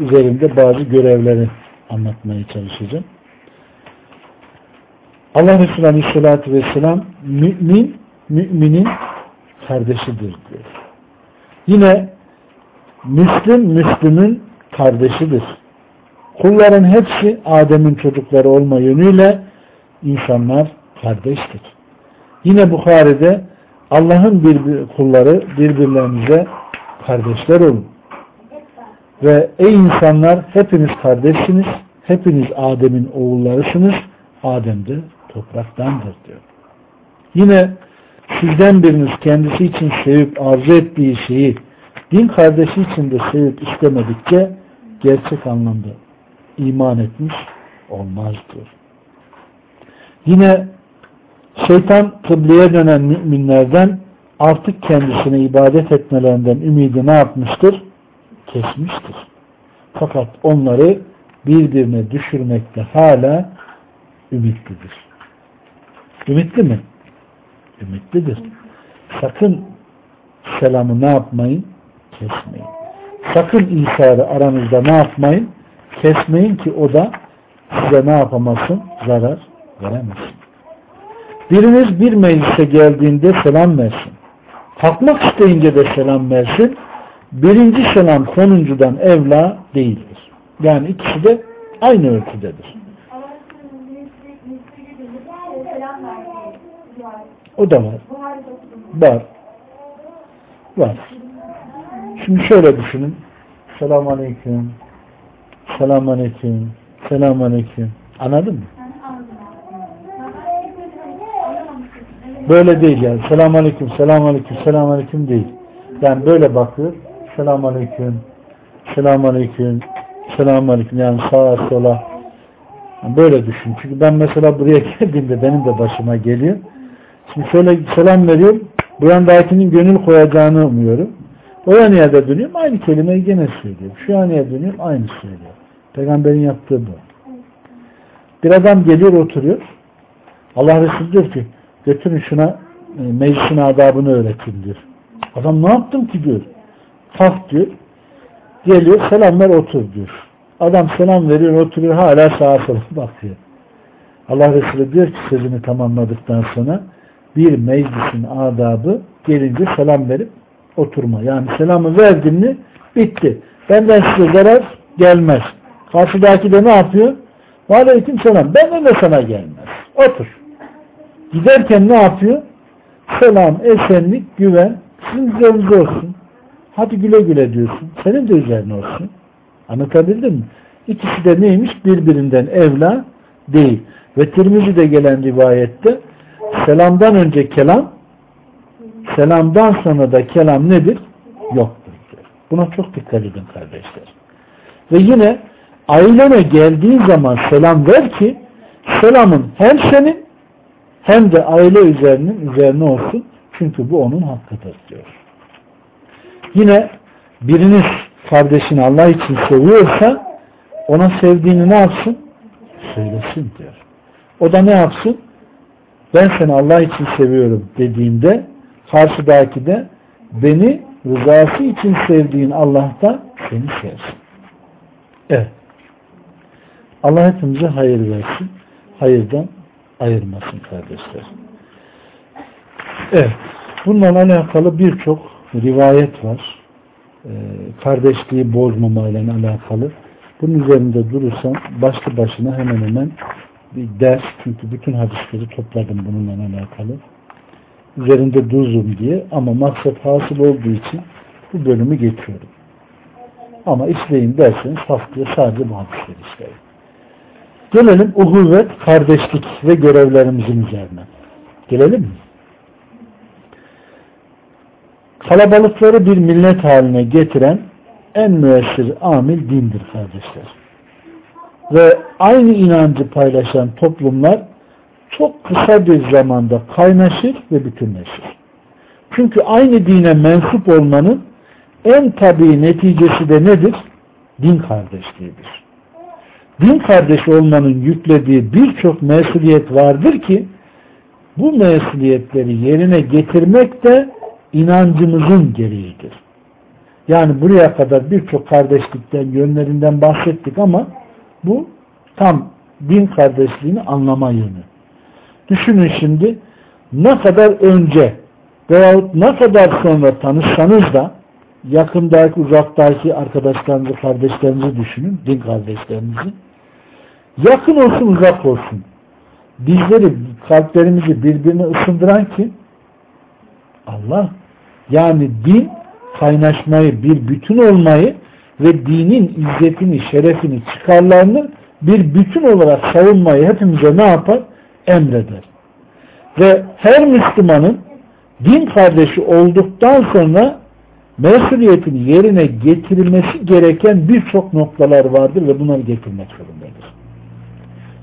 üzerinde bazı görevleri anlatmaya çalışacağım. Allah Resulü Aleyhisselatü Vesselam mümin, müminin kardeşidir diyor. Yine Müslüm, Müslüm'ün kardeşidir. Kulların hepsi Adem'in çocukları olma yönüyle insanlar kardeştir. Yine Bukhari'de Allah'ın bir kulları birbirlerinize kardeşler olun. Ve ey insanlar hepiniz kardeşsiniz, hepiniz Adem'in oğullarısınız, Adem de topraktandır diyor. Yine sizden biriniz kendisi için sevip arzu ettiği şeyi din kardeşi için de sevip istemedikçe gerçek anlamda iman etmiş olmaz diyor. Yine şeytan kıbleye dönen müminlerden artık kendisine ibadet etmelerinden ümidi ne yapmıştır? Kesmiştir. Fakat onları birbirine düşürmekte hala ümitlidir. Ümitli mi? Ümitlidir. Sakın selamı ne yapmayın? Kesmeyin. Sakın İsa'yı aranızda ne yapmayın? Kesmeyin ki o da size ne yapamasın? Zarar veremesin. Biriniz bir meclise geldiğinde selam versin. Kalkmak isteyince de selam versin. Birinci selam sonuncudan evla değildir. Yani ikisi de aynı ölçüdedir. O da var. Var. Var. Şimdi şöyle düşünün. Selamun Aleyküm. Selamun Aleyküm. Selamun Aleyküm. Anladın mı? Böyle değil yani. Selamun Aleyküm, Selamun Aleyküm, Selamun Aleyküm değil. Yani böyle bakıyor. Selamun Aleyküm, Selamun Aleyküm, Selamun Aleyküm. Yani sağa sola. Böyle düşün. Çünkü ben mesela buraya geldiğimde benim de başıma geliyor. Şimdi şöyle selam veriyorum. Bu yandakinin gönül koyacağını umuyorum. O yanıya da dönüyorum. Aynı kelimeyi gene söylüyorum. Şu yanıya dönüyorum. Aynı söylüyor. Peygamberin yaptığı bu. Bir adam geliyor oturuyor. Allah Resulü diyor ki götürün şuna e, meclisin adabını öğretin diyor. Adam ne yaptım ki diyor. Kalk diyor. Geliyor selamlar otur diyor. Adam selam veriyor oturuyor hala sağa sola bakıyor. Allah Resulü diyor ki sözünü tamamladıktan sonra bir meclisin adabı gelince selam verip oturma. Yani selamı verdin mi bitti. Benden size zarar gelmez. Karşıdaki de ne yapıyor? Aleyküm selam. Benden de sana gelmez. Otur. Giderken ne yapıyor? Selam, esenlik, güven sizin üzerinize olsun. Hadi güle güle diyorsun. Senin de üzerine olsun. Anlatabildim mi? İkisi de neymiş? Birbirinden evla değil. Ve Tirmizi'de gelen rivayette selamdan önce kelam selamdan sonra da kelam nedir? Yoktur. Buna çok dikkat edin kardeşler. Ve yine ailene geldiğin zaman selam ver ki selamın hem senin hem de aile üzerinin üzerine olsun. Çünkü bu onun hakkıdır diyor. Yine biriniz kardeşini Allah için seviyorsa ona sevdiğini ne yapsın? Söylesin diyor. O da ne yapsın? Ben seni Allah için seviyorum dediğinde karşıdaki de beni rızası için sevdiğin Allah'ta seni sevsin. Evet. Allah hepimize hayır versin. Hayırdan ayırmasın kardeşler. Evet. Bununla alakalı birçok rivayet var. Ee, kardeşliği bozmamayla alakalı. Bunun üzerinde durursan başlı başına hemen hemen bir ders. Çünkü bütün hadisleri topladım bununla alakalı. Üzerinde duzum diye ama maksat hasıl olduğu için bu bölümü geçiyorum. Ama işleyin derseniz haftaya sadece bu hadisleri işleyin. Gelelim uhuvvet, kardeşlik ve görevlerimizin üzerine. Gelelim mi? Kalabalıkları bir millet haline getiren en müessir amil dindir kardeşler. Ve aynı inancı paylaşan toplumlar çok kısa bir zamanda kaynaşır ve bütünleşir. Çünkü aynı dine mensup olmanın en tabii neticesi de nedir? Din kardeşliğidir. Din kardeşi olmanın yüklediği birçok mesuliyet vardır ki bu mesuliyetleri yerine getirmek de inancımızın gereğidir. Yani buraya kadar birçok kardeşlikten, yönlerinden bahsettik ama bu tam din kardeşliğini anlama yönü. Düşünün şimdi ne kadar önce veyahut ne kadar sonra tanışsanız da yakındaki, uzaktaki arkadaşlarınızı, kardeşlerinizi düşünün, din kardeşlerinizi. Yakın olsun, uzak olsun. Bizleri, kalplerimizi birbirine ısındıran kim? Allah. Yani din kaynaşmayı, bir bütün olmayı ve dinin izzetini, şerefini, çıkarlarını bir bütün olarak savunmayı hepimize ne yapar? Emreder. Ve her Müslümanın din kardeşi olduktan sonra mesuliyetini yerine getirilmesi gereken birçok noktalar vardır ve bunları getirmek zorundadır.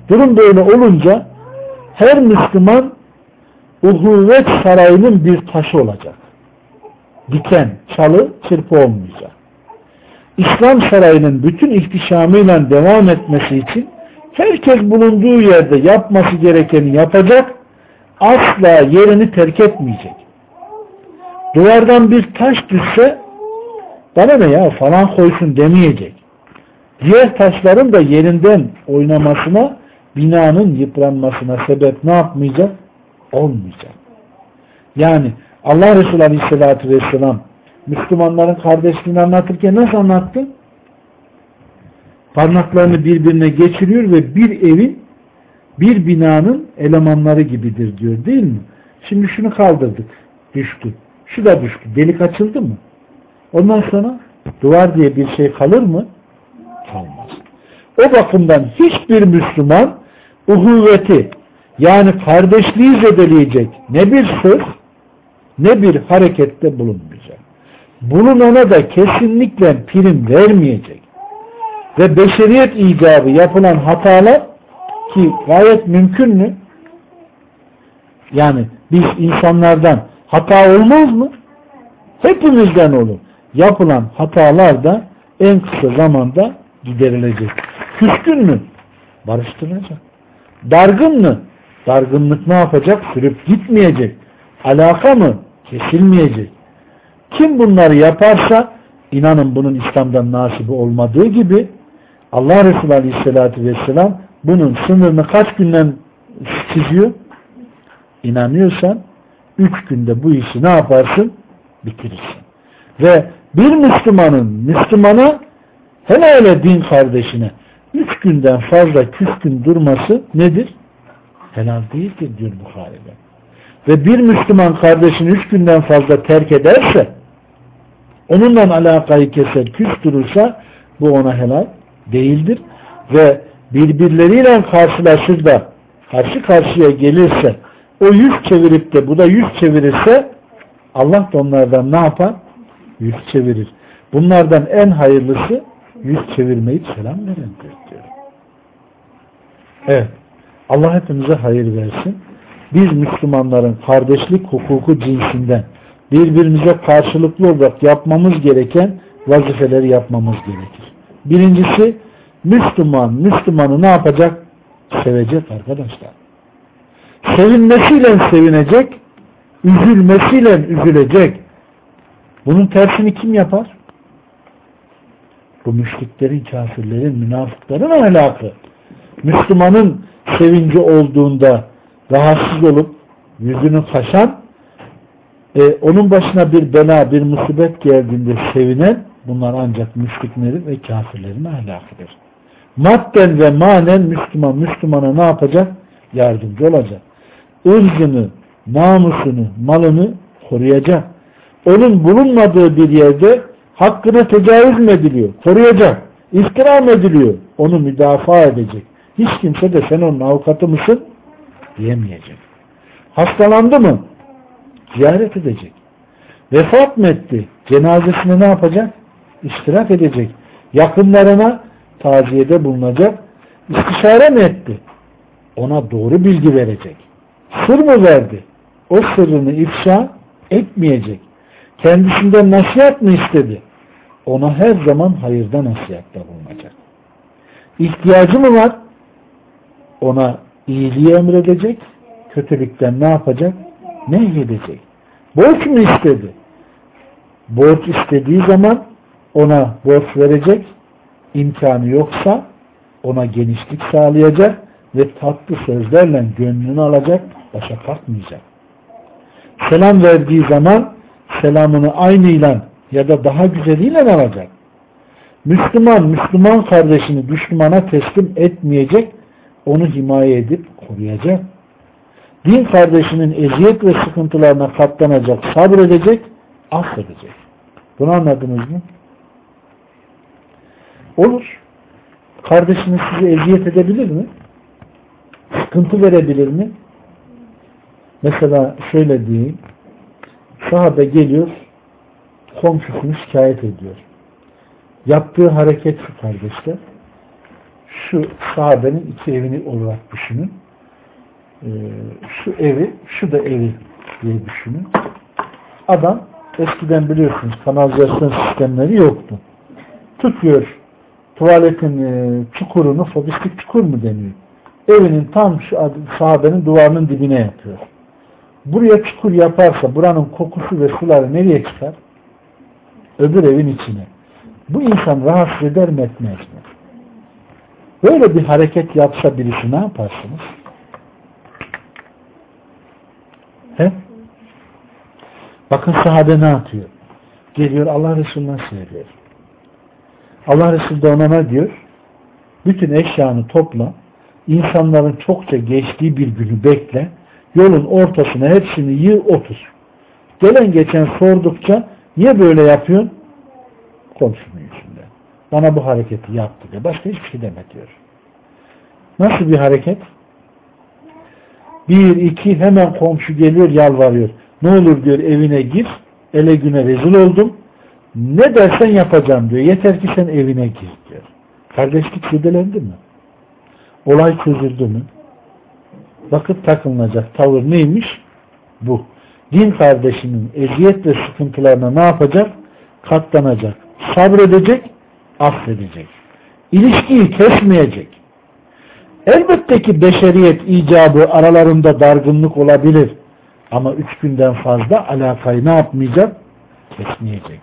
Durum böyle olunca her Müslüman uhuvvet sarayının bir taşı olacak. Diken, çalı, çırpı olmayacak. İslam sarayının bütün ihtişamıyla devam etmesi için herkes bulunduğu yerde yapması gerekeni yapacak, asla yerini terk etmeyecek. Duvardan bir taş düşse bana ne ya falan koysun demeyecek. Diğer taşların da yerinden oynamasına, binanın yıpranmasına sebep ne yapmayacak? Olmayacak. Yani Allah Resulü Aleyhisselatü Vesselam Müslümanların kardeşliğini anlatırken nasıl anlattı? Parmaklarını birbirine geçiriyor ve bir evin bir binanın elemanları gibidir diyor değil mi? Şimdi şunu kaldırdık. Düştü. Şu da düştü. Delik açıldı mı? Ondan sonra duvar diye bir şey kalır mı? Kalmaz. O bakımdan hiçbir Müslüman uhuvveti yani kardeşliği zedeleyecek ne bir söz ne bir harekette bulunmayacak. Bulunana da kesinlikle prim vermeyecek. Ve beşeriyet icabı yapılan hatalar ki gayet mümkün mü? Yani biz insanlardan hata olmaz mı? Hepimizden olur. Yapılan hatalar da en kısa zamanda giderilecek. Küskün mü? Barıştırılacak. Dargın mı? Dargınlık ne yapacak? Sürüp gitmeyecek. Alaka mı? Kesilmeyecek. Kim bunları yaparsa inanın bunun İslam'dan nasibi olmadığı gibi Allah Resulü Aleyhisselatü Vesselam bunun sınırını kaç günden çiziyor? İnanıyorsan üç günde bu işi ne yaparsın? Bitirirsin. Ve bir Müslümanın Müslümana hele hele din kardeşine üç günden fazla küskün durması nedir? Helal değildir diyor Bukhari'de. Ve bir Müslüman kardeşini üç günden fazla terk ederse onunla alakayı keser, küs durursa bu ona helal değildir. Ve birbirleriyle karşılaşır da karşı karşıya gelirse o yüz çevirip de bu da yüz çevirirse Allah da onlardan ne yapar? Yüz çevirir. Bunlardan en hayırlısı yüz çevirmeyip selam verendir diyor. Evet. Allah hepimize hayır versin. Biz Müslümanların kardeşlik hukuku cinsinden birbirimize karşılıklı olarak yapmamız gereken vazifeleri yapmamız gerekir. Birincisi Müslüman, Müslümanı ne yapacak? Sevecek arkadaşlar. Sevinmesiyle sevinecek, üzülmesiyle üzülecek. Bunun tersini kim yapar? Bu müşriklerin, kafirlerin, münafıkların ahlakı. Müslümanın sevinci olduğunda rahatsız olup yüzünü kaşan e, onun başına bir bela, bir musibet geldiğinde sevinen bunlar ancak müşriklerin ve kafirlerin ahlakıdır. Madden ve manen Müslüman, Müslümana ne yapacak? Yardımcı olacak. Irzını, namusunu, malını koruyacak. Onun bulunmadığı bir yerde hakkına tecavüz mü ediliyor? Koruyacak. İftira mı ediliyor? Onu müdafaa edecek. Hiç kimse de sen onun avukatı mısın? Diyemeyecek. Hastalandı mı? Ziyaret edecek. Vefat mı etti? Cenazesine ne yapacak? İştirak edecek. Yakınlarına taziyede bulunacak. İstişare mi etti? Ona doğru bilgi verecek. Sır mı verdi? O sırrını ifşa etmeyecek. Kendisinden nasihat mı istedi? Ona her zaman hayırda nasihatta bulunacak. İhtiyacı mı var? Ona iyiliği emredecek, kötülükten ne yapacak? Ne edecek? Borç mu istedi? Borç istediği zaman ona borç verecek, imkanı yoksa ona genişlik sağlayacak ve tatlı sözlerle gönlünü alacak, başa kalkmayacak. Selam verdiği zaman selamını aynıyla ya da daha güzeliyle alacak. Müslüman, Müslüman kardeşini düşmana teslim etmeyecek, onu himaye edip koruyacak. Din kardeşinin eziyet ve sıkıntılarına katlanacak, sabredecek, affedecek. Bunu anladınız mı? Olur. Kardeşiniz sizi eziyet edebilir mi? Sıkıntı verebilir mi? Mesela şöyle diyeyim. Sahabe geliyor, komşusunu şikayet ediyor. Yaptığı hareket şu kardeşler. Şu sahabenin iki evini olarak düşünün. Ee, şu evi, şu da evi diye düşünün. Adam eskiden biliyorsunuz kanalizasyon sistemleri yoktu. Tutuyor tuvaletin e, çukurunu, fobistik çukur mu deniyor? Evinin tam şu sahabenin duvarının dibine yapıyor. Buraya çukur yaparsa buranın kokusu ve suları nereye çıkar? Öbür evin içine. Bu insan rahatsız eder mi etmez mi? Böyle bir hareket yapsa birisi ne yaparsınız? He? Bakın sahabe ne yapıyor? Geliyor Allah Resulü'ne söylüyor. Allah Resulü de ona ne diyor? Bütün eşyanı topla, insanların çokça geçtiği bir günü bekle, yolun ortasına hepsini yığ otur. Gelen geçen sordukça niye böyle yapıyorsun? Yüzünden. Bana bu hareketi yaptı diye. Başka hiçbir şey deme diyor. Nasıl bir hareket? Bir, iki hemen komşu geliyor yalvarıyor. Ne olur diyor evine gir. Ele güne rezil oldum. Ne dersen yapacağım diyor. Yeter ki sen evine gir diyor. Kardeşlik zedelendi mi? Olay çözüldü mü? Vakit takılınacak tavır neymiş? Bu. Din kardeşinin eziyet ve sıkıntılarına ne yapacak? Katlanacak. Sabredecek, affedecek. İlişkiyi kesmeyecek. Elbette ki beşeriyet icabı aralarında dargınlık olabilir. Ama üç günden fazla alakayı ne yapmayacak? Kesmeyecek.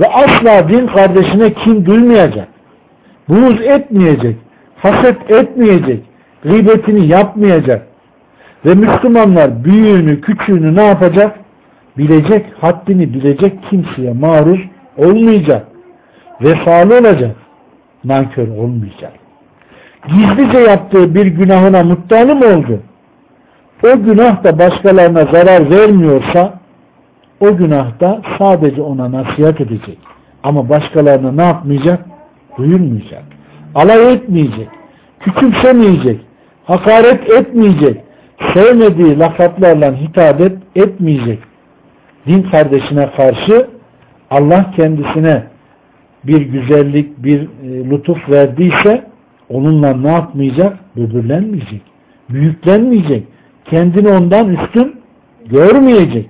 Ve asla din kardeşine kim duymayacak. Buğz etmeyecek. Haset etmeyecek. Gıybetini yapmayacak. Ve Müslümanlar büyüğünü, küçüğünü ne yapacak? Bilecek, haddini bilecek kimseye maruz olmayacak. Vefalı olacak. Nankör olmayacak. Gizlice yaptığı bir günahına muttali mı oldu? O günah da başkalarına zarar vermiyorsa o günahda sadece ona nasihat edecek. Ama başkalarına ne yapmayacak? Duyurmayacak. Alay etmeyecek. Küçümsemeyecek. Hakaret etmeyecek. Sevmediği lakaplarla hitap et, etmeyecek. Din kardeşine karşı Allah kendisine bir güzellik, bir e, lütuf verdiyse onunla ne yapmayacak? Böbürlenmeyecek. Büyüklenmeyecek. Kendini ondan üstün görmeyecek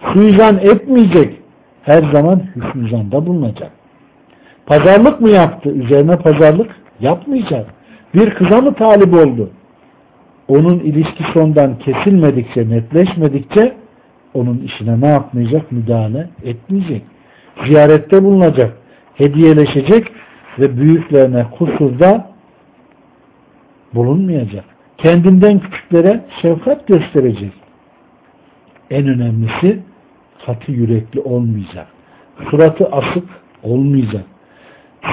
suizan etmeyecek. Her zaman hüsnüzanda bulunacak. Pazarlık mı yaptı? Üzerine pazarlık yapmayacak. Bir kıza mı talip oldu? Onun ilişkisi ondan kesilmedikçe, netleşmedikçe onun işine ne yapmayacak? Müdahale etmeyecek. Ziyarette bulunacak. Hediyeleşecek ve büyüklerine kusurda bulunmayacak. Kendinden küçüklere şefkat gösterecek. En önemlisi katı yürekli olmayacak. Suratı asık olmayacak.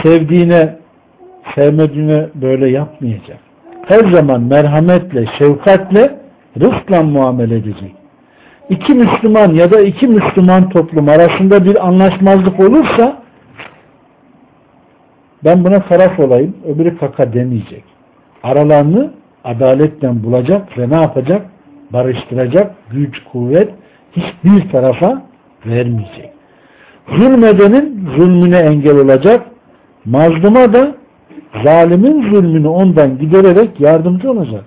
Sevdiğine, sevmediğine böyle yapmayacak. Her zaman merhametle, şefkatle, rıfkla muamele edecek. İki Müslüman ya da iki Müslüman toplum arasında bir anlaşmazlık olursa ben buna taraf olayım, öbürü kaka demeyecek. Aralarını adaletten bulacak ve ne yapacak? Barıştıracak güç, kuvvet, hiçbir tarafa vermeyecek. Zulmedenin zulmüne engel olacak, mazluma da zalimin zulmünü ondan gidererek yardımcı olacak.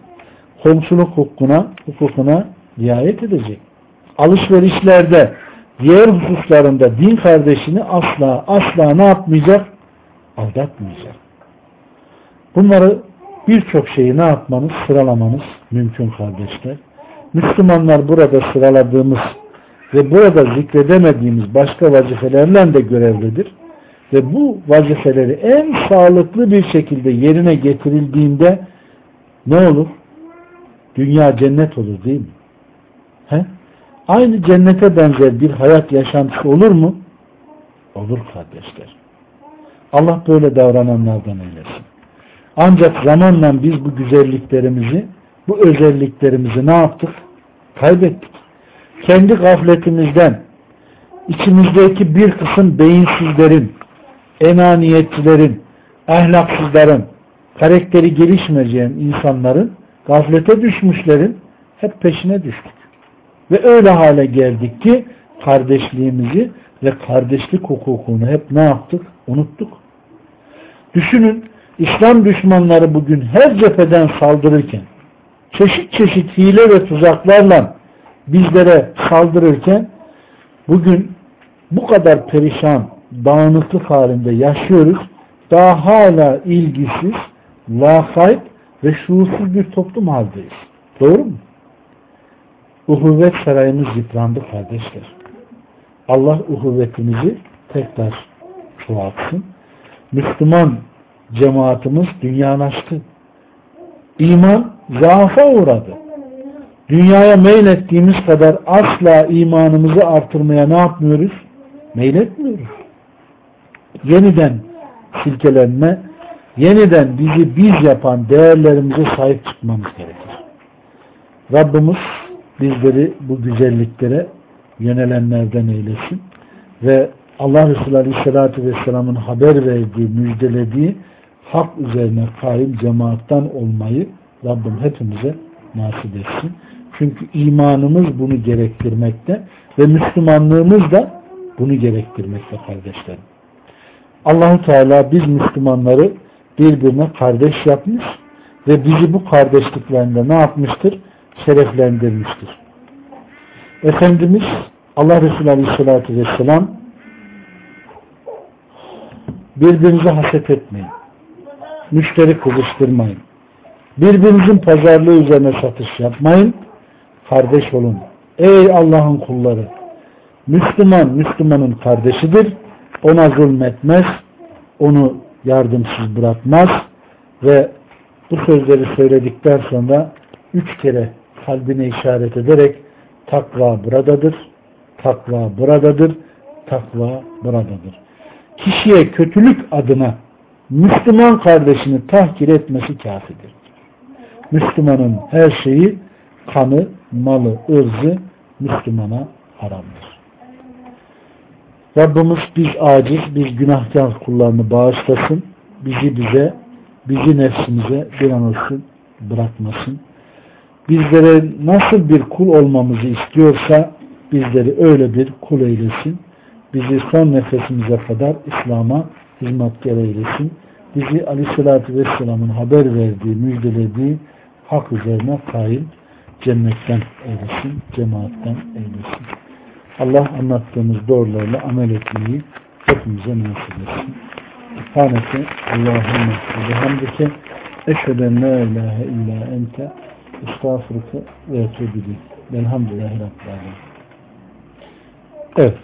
Komşuluk hukukuna, hukukuna riayet edecek. Alışverişlerde, diğer hususlarında din kardeşini asla asla ne yapmayacak? Aldatmayacak. Bunları birçok şeyi ne yapmanız, sıralamanız mümkün kardeşler. Müslümanlar burada sıraladığımız ve burada zikredemediğimiz başka vazifelerle de görevlidir. Ve bu vazifeleri en sağlıklı bir şekilde yerine getirildiğinde ne olur? Dünya cennet olur değil mi? He? Aynı cennete benzer bir hayat yaşantısı olur mu? Olur kardeşler. Allah böyle davrananlardan eylesin. Ancak zamanla biz bu güzelliklerimizi, bu özelliklerimizi ne yaptık? Kaybettik. Kendi gafletimizden, içimizdeki bir kısım beyinsizlerin, enaniyetçilerin, ahlaksızların, karakteri gelişmeyen insanların, gaflete düşmüşlerin hep peşine düştük. Ve öyle hale geldik ki kardeşliğimizi ve kardeşlik hukukunu hep ne yaptık? Unuttuk. Düşünün İslam düşmanları bugün her cepheden saldırırken çeşit çeşit hile ve tuzaklarla bizlere saldırırken bugün bu kadar perişan, dağınıklık halinde yaşıyoruz. Daha hala ilgisiz, lakayt ve şuursuz bir toplum haldeyiz. Doğru mu? Uhuvvet sarayımız yıprandı kardeşler. Allah uhuvvetimizi tekrar çoğaltsın. Müslüman cemaatimiz dünyalaştı. İman zaafa uğradı. Dünyaya meylettiğimiz kadar asla imanımızı artırmaya ne yapmıyoruz? Meyletmiyoruz. Yeniden silkelenme, yeniden bizi biz yapan değerlerimize sahip çıkmamız gerekir. Rabbimiz bizleri bu güzelliklere yönelenlerden eylesin ve Allah Resulü Aleyhisselatü Vesselam'ın haber verdiği, müjdelediği hak üzerine kaim cemaattan olmayı Rabbim hepimize nasip etsin. Çünkü imanımız bunu gerektirmekte ve Müslümanlığımız da bunu gerektirmekte kardeşlerim. Allahu Teala biz Müslümanları birbirine kardeş yapmış ve bizi bu kardeşliklerinde ne yapmıştır? Şereflendirmiştir. Efendimiz Allah Resulü Aleyhisselatü Vesselam birbirinize haset etmeyin. Müşteri kızıştırmayın. Birbirinizin pazarlığı üzerine satış yapmayın. Kardeş olun. Ey Allah'ın kulları! Müslüman, Müslümanın kardeşidir. Ona zulmetmez. Onu yardımsız bırakmaz. Ve bu sözleri söyledikten sonra üç kere kalbine işaret ederek takva buradadır, takva buradadır, takva buradadır. Kişiye kötülük adına Müslüman kardeşini tahkir etmesi kafidir. Müslümanın her şeyi kanı, malı, ırzı Müslümana haramdır. Rabbimiz biz aciz, biz günahkar kullarını bağışlasın. Bizi bize, bizi nefsimize bir an olsun bırakmasın. Bizlere nasıl bir kul olmamızı istiyorsa bizleri öyle bir kul eylesin. Bizi son nefesimize kadar İslam'a hizmetkar eylesin. Bizi Aleyhisselatü Vesselam'ın haber verdiği, müjdelediği hak üzerine kaim cennetten eylesin, cemaatten eylesin. Allah anlattığımız doğrularla amel etmeyi hepimize nasip etsin. Subhaneke Allahümme ve hamdike eşheden la ilahe illa ente estağfurke ve etubili. Velhamdülillahi Rabbil Evet.